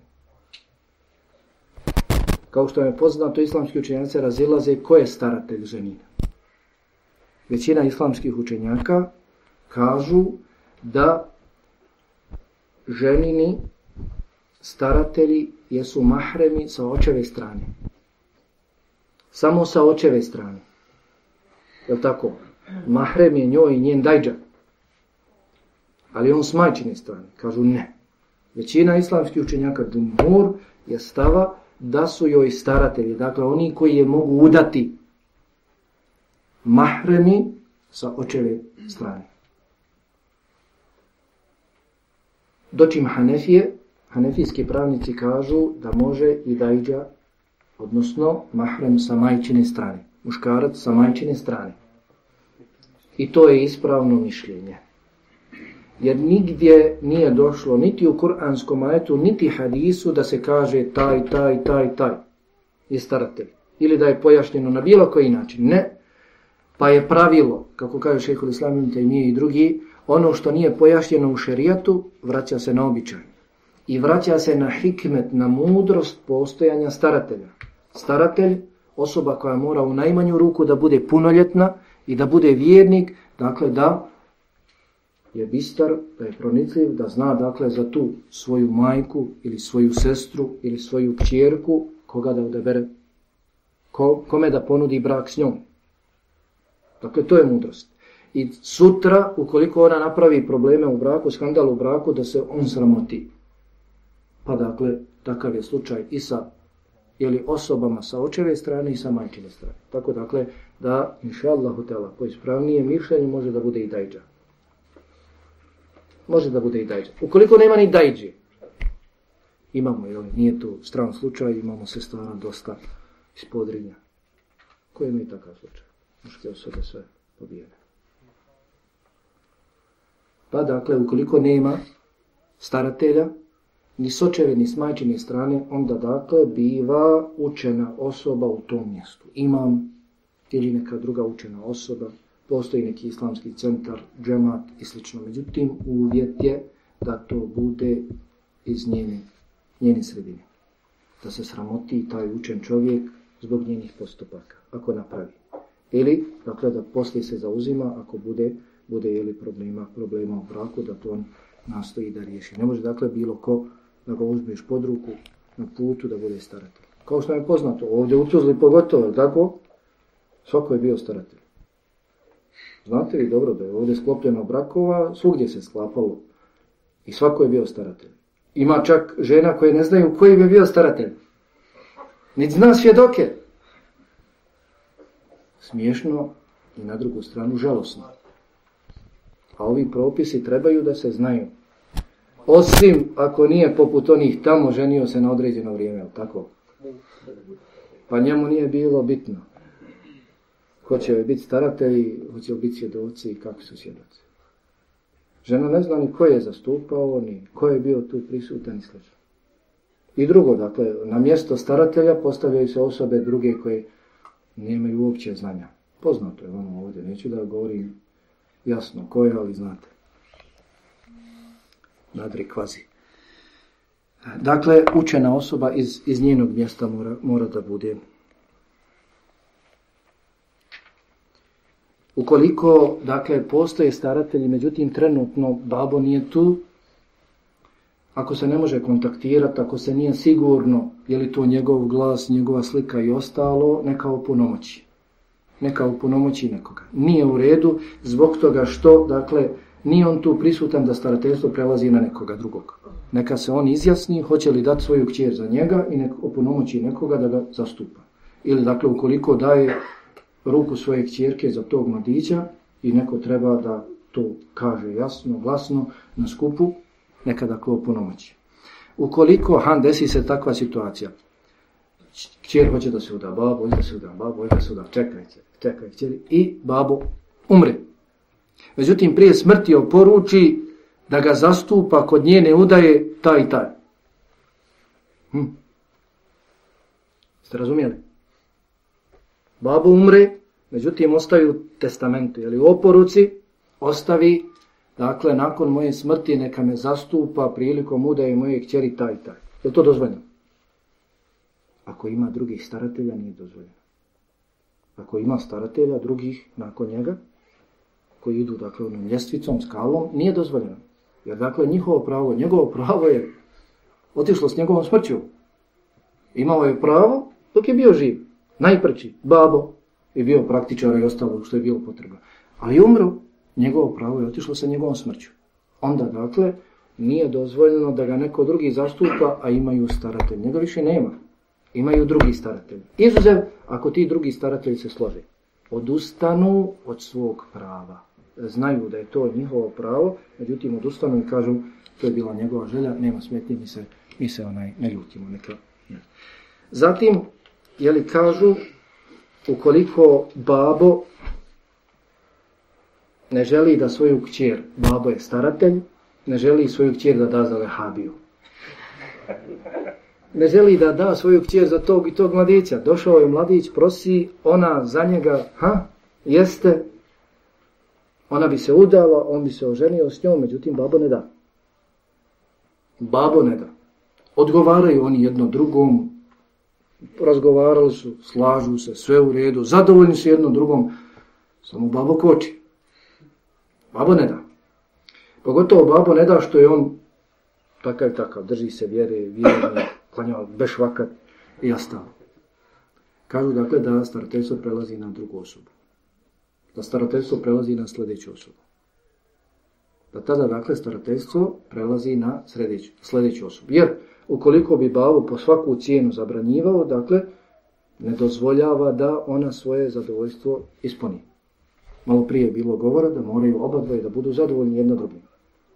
Kao što je poznato, islamski učenjaci razilaze ko je staratelj ženina. Većina islamskih učenjaka kažu da ženini staratelji jesu mahremi sa očeve strane. Samo sa očeve strane. Je tako? Mahrem je njoj i njen dajđa. Ali on s majčine strane. Kažu ne. Većina islamskih učenjaka džumhur je stava da su joj staratelji. Dakle, oni koji je mogu udati mahremi sa očeve strane. Dočim Hanefije, Hanefijski pravnici kažu da može i dajđa, odnosno mahrem sa majčine strane. Muškarac sa majčine strane. I to je ispravno mišljenje. Jer nigdje nije došlo niti u kuranskom ajetu, niti hadisu da se kaže taj, taj, taj, taj je staratelj. Ili da je pojašnjeno na bilo koji način. Ne. Pa je pravilo, kako kaže šehhul islamim i drugi, ono što nije pojašnjeno u šerijatu, vraća se na običaj. I vraća se na hikmet, na mudrost postojanja staratelja. Staratelj, osoba koja mora u najmanju ruku da bude punoljetna i da bude vjernik, dakle da je bistar, da je pronicljiv, da zna dakle za tu svoju majku ili svoju sestru ili svoju kćerku, koga da odabere, ko, kome da ponudi brak s njom. Dakle, to je mudrost. I sutra, ukoliko ona napravi probleme u braku, skandal u braku, da se on sramoti. Pa dakle, takav je slučaj i sa ili osobama sa očeve strane i sa majčine strane. Tako dakle, da, inša Allahu po ispravnije mišljenje može da bude i dajđa. Može da bude i dajđa. Ukoliko nema ni dajđe, imamo, jel, nije tu stran slučaj, imamo se stvarno dosta iz podrinja. Koji imaju takav slučaj? Muške osobe sve pobijene. Pa dakle, ukoliko nema staratelja, ni s ni s strane, onda dakle biva učena osoba u tom mjestu. Imam ili neka druga učena osoba, postoji neki islamski centar, džemat i sl. Međutim, uvjet je da to bude iz njene, njene sredine. Da se sramoti taj učen čovjek zbog njenih postupaka, ako napravi. Ili, dakle, da poslije se zauzima ako bude, bude jeli problema, problema u braku, da to on nastoji da riješi. Ne može, dakle, bilo ko da ga uzmeš pod ruku na putu da bude staratelj. Kao što je poznato, ovdje u Tuzli pogotovo, tako, svako je bio staratelj. Znate li dobro da je ovdje sklopljeno brakova, svugdje se sklapalo i svako je bio staratelj. Ima čak žena koje ne znaju koji bi bio staratelj. Niti zna svjedoke. Smiješno i na drugu stranu žalosno. A ovi propisi trebaju da se znaju. Osim ako nije poput onih tamo ženio se na određeno vrijeme, tako? Pa njemu nije bilo bitno. Hoće li biti staratelji, hoće li biti svjedoci i kakvi su svjedoci. Žena ne zna ni ko je zastupao, ni ko je bio tu prisutan i sl. I drugo, dakle, na mjesto staratelja postavljaju se osobe druge koje nemaju uopće znanja. Poznato je ono ovdje, neću da govorim jasno ko je, ali znate nadri kvazi. Dakle, učena osoba iz, iz njenog mjesta mora, mora da bude. Ukoliko, dakle, postoje staratelji, međutim, trenutno babo nije tu, ako se ne može kontaktirati, ako se nije sigurno je li to njegov glas, njegova slika i ostalo, neka opunomoći. Neka opunomoći nekoga. Nije u redu zbog toga što, dakle, nije on tu prisutan da starateljstvo prelazi na nekoga drugog. Neka se on izjasni hoće li dati svoju kćer za njega i nek opunomoći nekoga da ga zastupa. Ili dakle ukoliko daje ruku svoje kćerke za tog mladića i neko treba da to kaže jasno, glasno na skupu, neka dakle opunomoći. Ukoliko han desi se takva situacija, kćer hoće se uda babo, da se uda babo, da se uda, čekajte, čekaj kćeri, i babo umre. Međutim, prije smrti oporuči da ga zastupa kod njene udaje taj i taj. Hm. Ste razumijeli? Babo umre, međutim ostaju testamentu. Jeli u oporuci ostavi, dakle, nakon moje smrti neka me zastupa prilikom udaje moje kćeri taj i taj. Je to dozvoljeno? Ako ima drugih staratelja, nije dozvoljeno. Ako ima staratelja drugih nakon njega, koji idu dakle onom ljestvicom, skalom, nije dozvoljeno. Jer dakle njihovo pravo, njegovo pravo je Otišlo s njegovom smrću. Imao je pravo dok je bio živ. Najprći, babo, je bio praktičar i ostalo što je bilo potrebno. Ali umro, njegovo pravo je otišlo sa njegovom smrću. Onda, dakle, nije dozvoljeno da ga neko drugi zastupa, a imaju staratelj. Njega više nema. Imaju drugi staratelj. Izuzev, ako ti drugi staratelji se slože. Odustanu od svog prava. Znaju da je to njihovo pravo, međutim odustanu i kažu to je bila njegova želja, nema smetnje, mi se, mi se onaj ne ljutimo. Neka. Zatim, jeli kažu, ukoliko babo ne želi da svoju kćer, babo je staratelj, ne želi svoju kćer da da za lehabiju. Ne želi da da svoju kćer za tog i tog mladića. Došao je mladić, prosi, ona za njega, ha, jeste, ona bi se udala, on bi se oženio s njom, međutim babo ne da. Babo ne da. Odgovaraju oni jedno drugom, razgovarali su, slažu se, sve u redu, zadovoljni su jedno drugom, samo babo koči. Babo ne da. Pogotovo babo ne da što je on takav i takav, drži se vjere, vjerne, klanja bešvakat i ostalo. Kažu dakle da starateljstvo prelazi na drugu osobu. Da starateljstvo prelazi na sljedeću osobu. Da tada dakle starateljstvo prelazi na sljedeću, sljedeću osobu. Jer ukoliko bi babo po svaku cijenu zabranjivao, dakle ne dozvoljava da ona svoje zadovoljstvo ispuni. Malo prije je bilo govora da moraju oba dvoje da budu zadovoljni jedno drugim.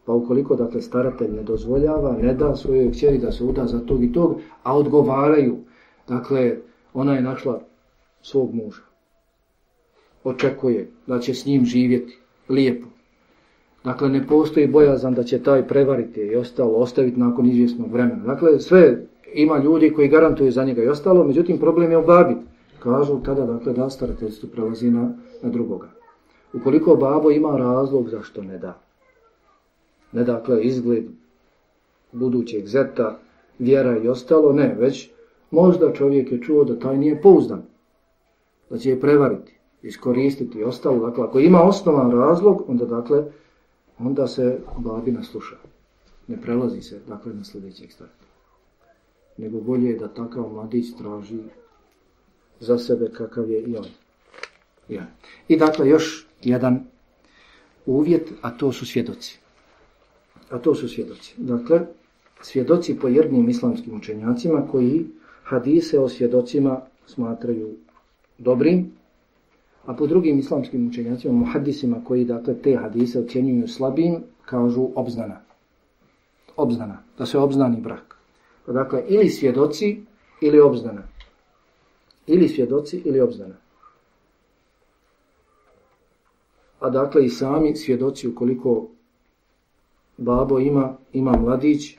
Pa ukoliko dakle staratelj ne dozvoljava, ne da svojoj kćeri da se uda za tog i tog, a odgovaraju, dakle ona je našla svog muža. Očekuje da će s njim živjeti lijepo. Dakle, ne postoji bojazan da će taj prevariti i ostalo ostaviti nakon izvjesnog vremena. Dakle, sve ima ljudi koji garantuju za njega i ostalo, međutim problem je obabit. Kažu tada dakle, da starateljstvo prelazi na, na drugoga. Ukoliko babo ima razlog zašto ne da. Ne dakle izgled budućeg zeta, vjera i ostalo, ne, već možda čovjek je čuo da taj nije pouzdan. Da će je prevariti, iskoristiti i ostalo. Dakle, ako ima osnovan razlog, onda dakle, onda se babi nasluša. Ne prelazi se, dakle, na sljedećeg starta. Nego bolje je da takav mladić traži za sebe kakav je i on. Ja. I dakle, još jedan uvjet, a to su svjedoci. A to su svjedoci. Dakle, svjedoci po jednim islamskim učenjacima koji hadise o svjedocima smatraju dobrim, a po drugim islamskim učenjacima, muhadisima koji dakle te hadise ocjenjuju slabim, kažu obznana. Obznana, da se obznani brak. Dakle, ili svjedoci, ili obznana. Ili svjedoci, ili obznana. A dakle i sami svjedoci ukoliko babo ima, ima mladić,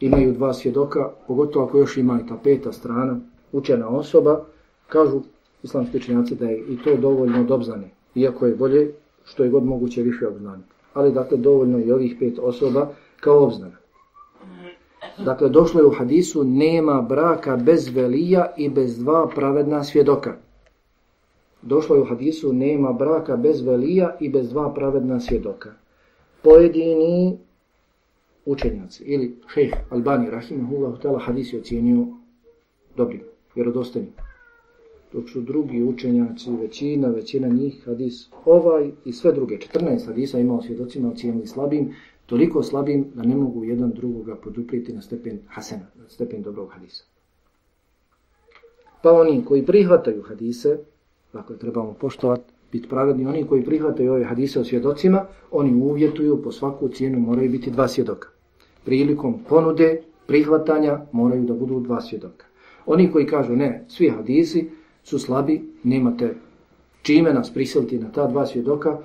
imaju dva svjedoka, pogotovo ako još ima i ta peta strana, učena osoba, kažu islamski učenjaci da je i to dovoljno od iako je bolje što je god moguće više obznaniti. Ali dakle dovoljno i ovih pet osoba kao obznana. Dakle, došlo je u hadisu, nema braka bez velija i bez dva pravedna svjedoka. Došlo je u hadisu, nema braka bez velija i bez dva pravedna svjedoka. Pojedini učenjaci ili šejh Albani rahimahullah ta'ala hadis je ocijenio dobrim. Dok su drugi učenjaci, većina, većina njih hadis ovaj i sve druge, 14 hadisa imao svjedocima ocijenili slabim, toliko slabim da ne mogu jedan drugoga poduprijeti na stepen hasena, na stepen dobrog hadisa. Pa oni koji prihvataju hadise, dakle trebamo poštovati, biti pravedni, oni koji prihvataju ove hadise o svjedocima, oni uvjetuju po svaku cijenu moraju biti dva svjedoka prilikom ponude, prihvatanja, moraju da budu dva svjedoka. Oni koji kažu ne, svi hadisi su slabi, nemate čime nas prisiliti na ta dva svjedoka,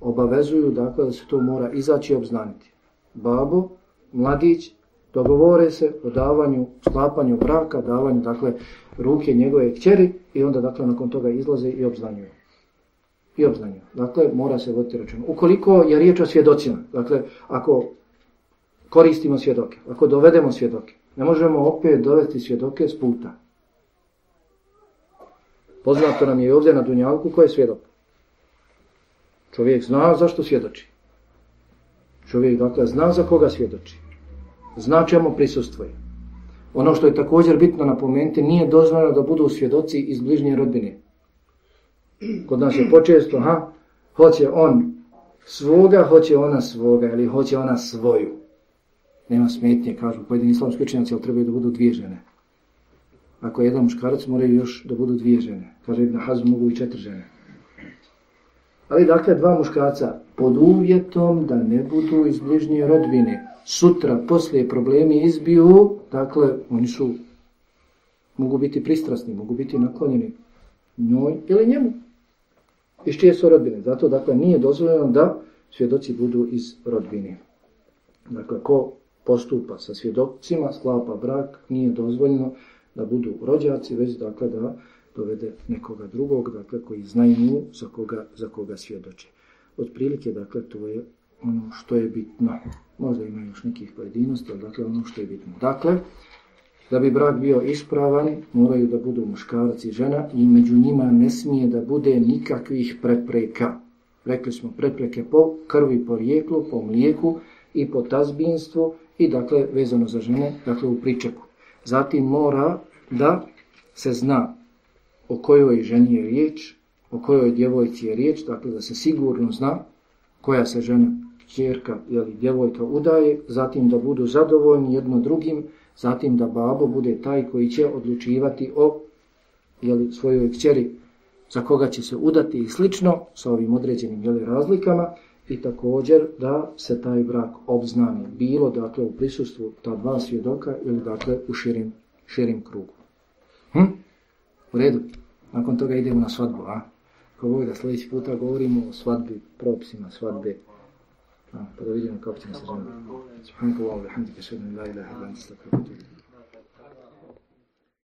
obavezuju dakle, da se to mora izaći i obznaniti. Babo, mladić, dogovore se o davanju, sklapanju braka, davanju dakle, ruke njegove kćeri i onda dakle, nakon toga izlaze i obznanjuju. I obznanjuju. Dakle, mora se voditi račun. Ukoliko je riječ o svjedocima, dakle, ako koristimo svjedoke, ako dovedemo svjedoke, ne možemo opet dovesti svjedoke s puta. Poznato nam je ovdje na Dunjalku ko je svjedok. Čovjek zna zašto svjedoči. Čovjek dakle zna za koga svjedoči. Zna čemu prisustvuje. Ono što je također bitno napomenuti, nije dozvoljeno da budu svjedoci iz bližnje rodbine. Kod nas je počesto, ha, hoće on svoga, hoće ona svoga, ili hoće ona svoju. Nema smetnje, kažu pojedini islamski učenjaci, ali trebaju da budu dvije žene. Ako je jedan muškarac, moraju još da budu dvije žene. Kaže Ibn Hazm, mogu i četiri žene. Ali dakle, dva muškarca, pod uvjetom da ne budu iz bližnje rodbine. Sutra, poslije problemi izbiju, dakle, oni su, mogu biti pristrasni, mogu biti naklonjeni njoj ili njemu. Iz čije su rodbine. Zato, dakle, nije dozvoljeno da svjedoci budu iz rodbine. Dakle, ko postupa sa svjedocima, sklapa brak, nije dozvoljeno da budu rođaci, već dakle da dovede nekoga drugog, dakle koji znaju za koga, za koga svjedoče. Otprilike, dakle, to je ono što je bitno. Možda ima još nekih pojedinosti, ali dakle ono što je bitno. Dakle, da bi brak bio ispravan, moraju da budu muškarac i žena i među njima ne smije da bude nikakvih prepreka. Rekli smo prepreke po krvi, po rijeklu, po mlijeku i po tazbinstvu i dakle vezano za žene, dakle u pričeku. Zatim mora da se zna o kojoj ženi je riječ, o kojoj djevojci je riječ, dakle da se sigurno zna koja se žena, čerka ili djevojka udaje, zatim da budu zadovoljni jedno drugim, zatim da babo bude taj koji će odlučivati o jeli, svojoj kćeri za koga će se udati i slično sa ovim određenim jeli, razlikama i također da se taj brak obznani bilo dakle u prisustvu ta dva svjedoka ili dakle u širim, širim krugu. Hm? U redu. Nakon toga idemo na svadbu, a? Ko Bog da sljedeći puta govorimo o svadbi, propisima svadbe. A, pa da vidimo kako ćemo se ženiti. Subhanakallahu atubu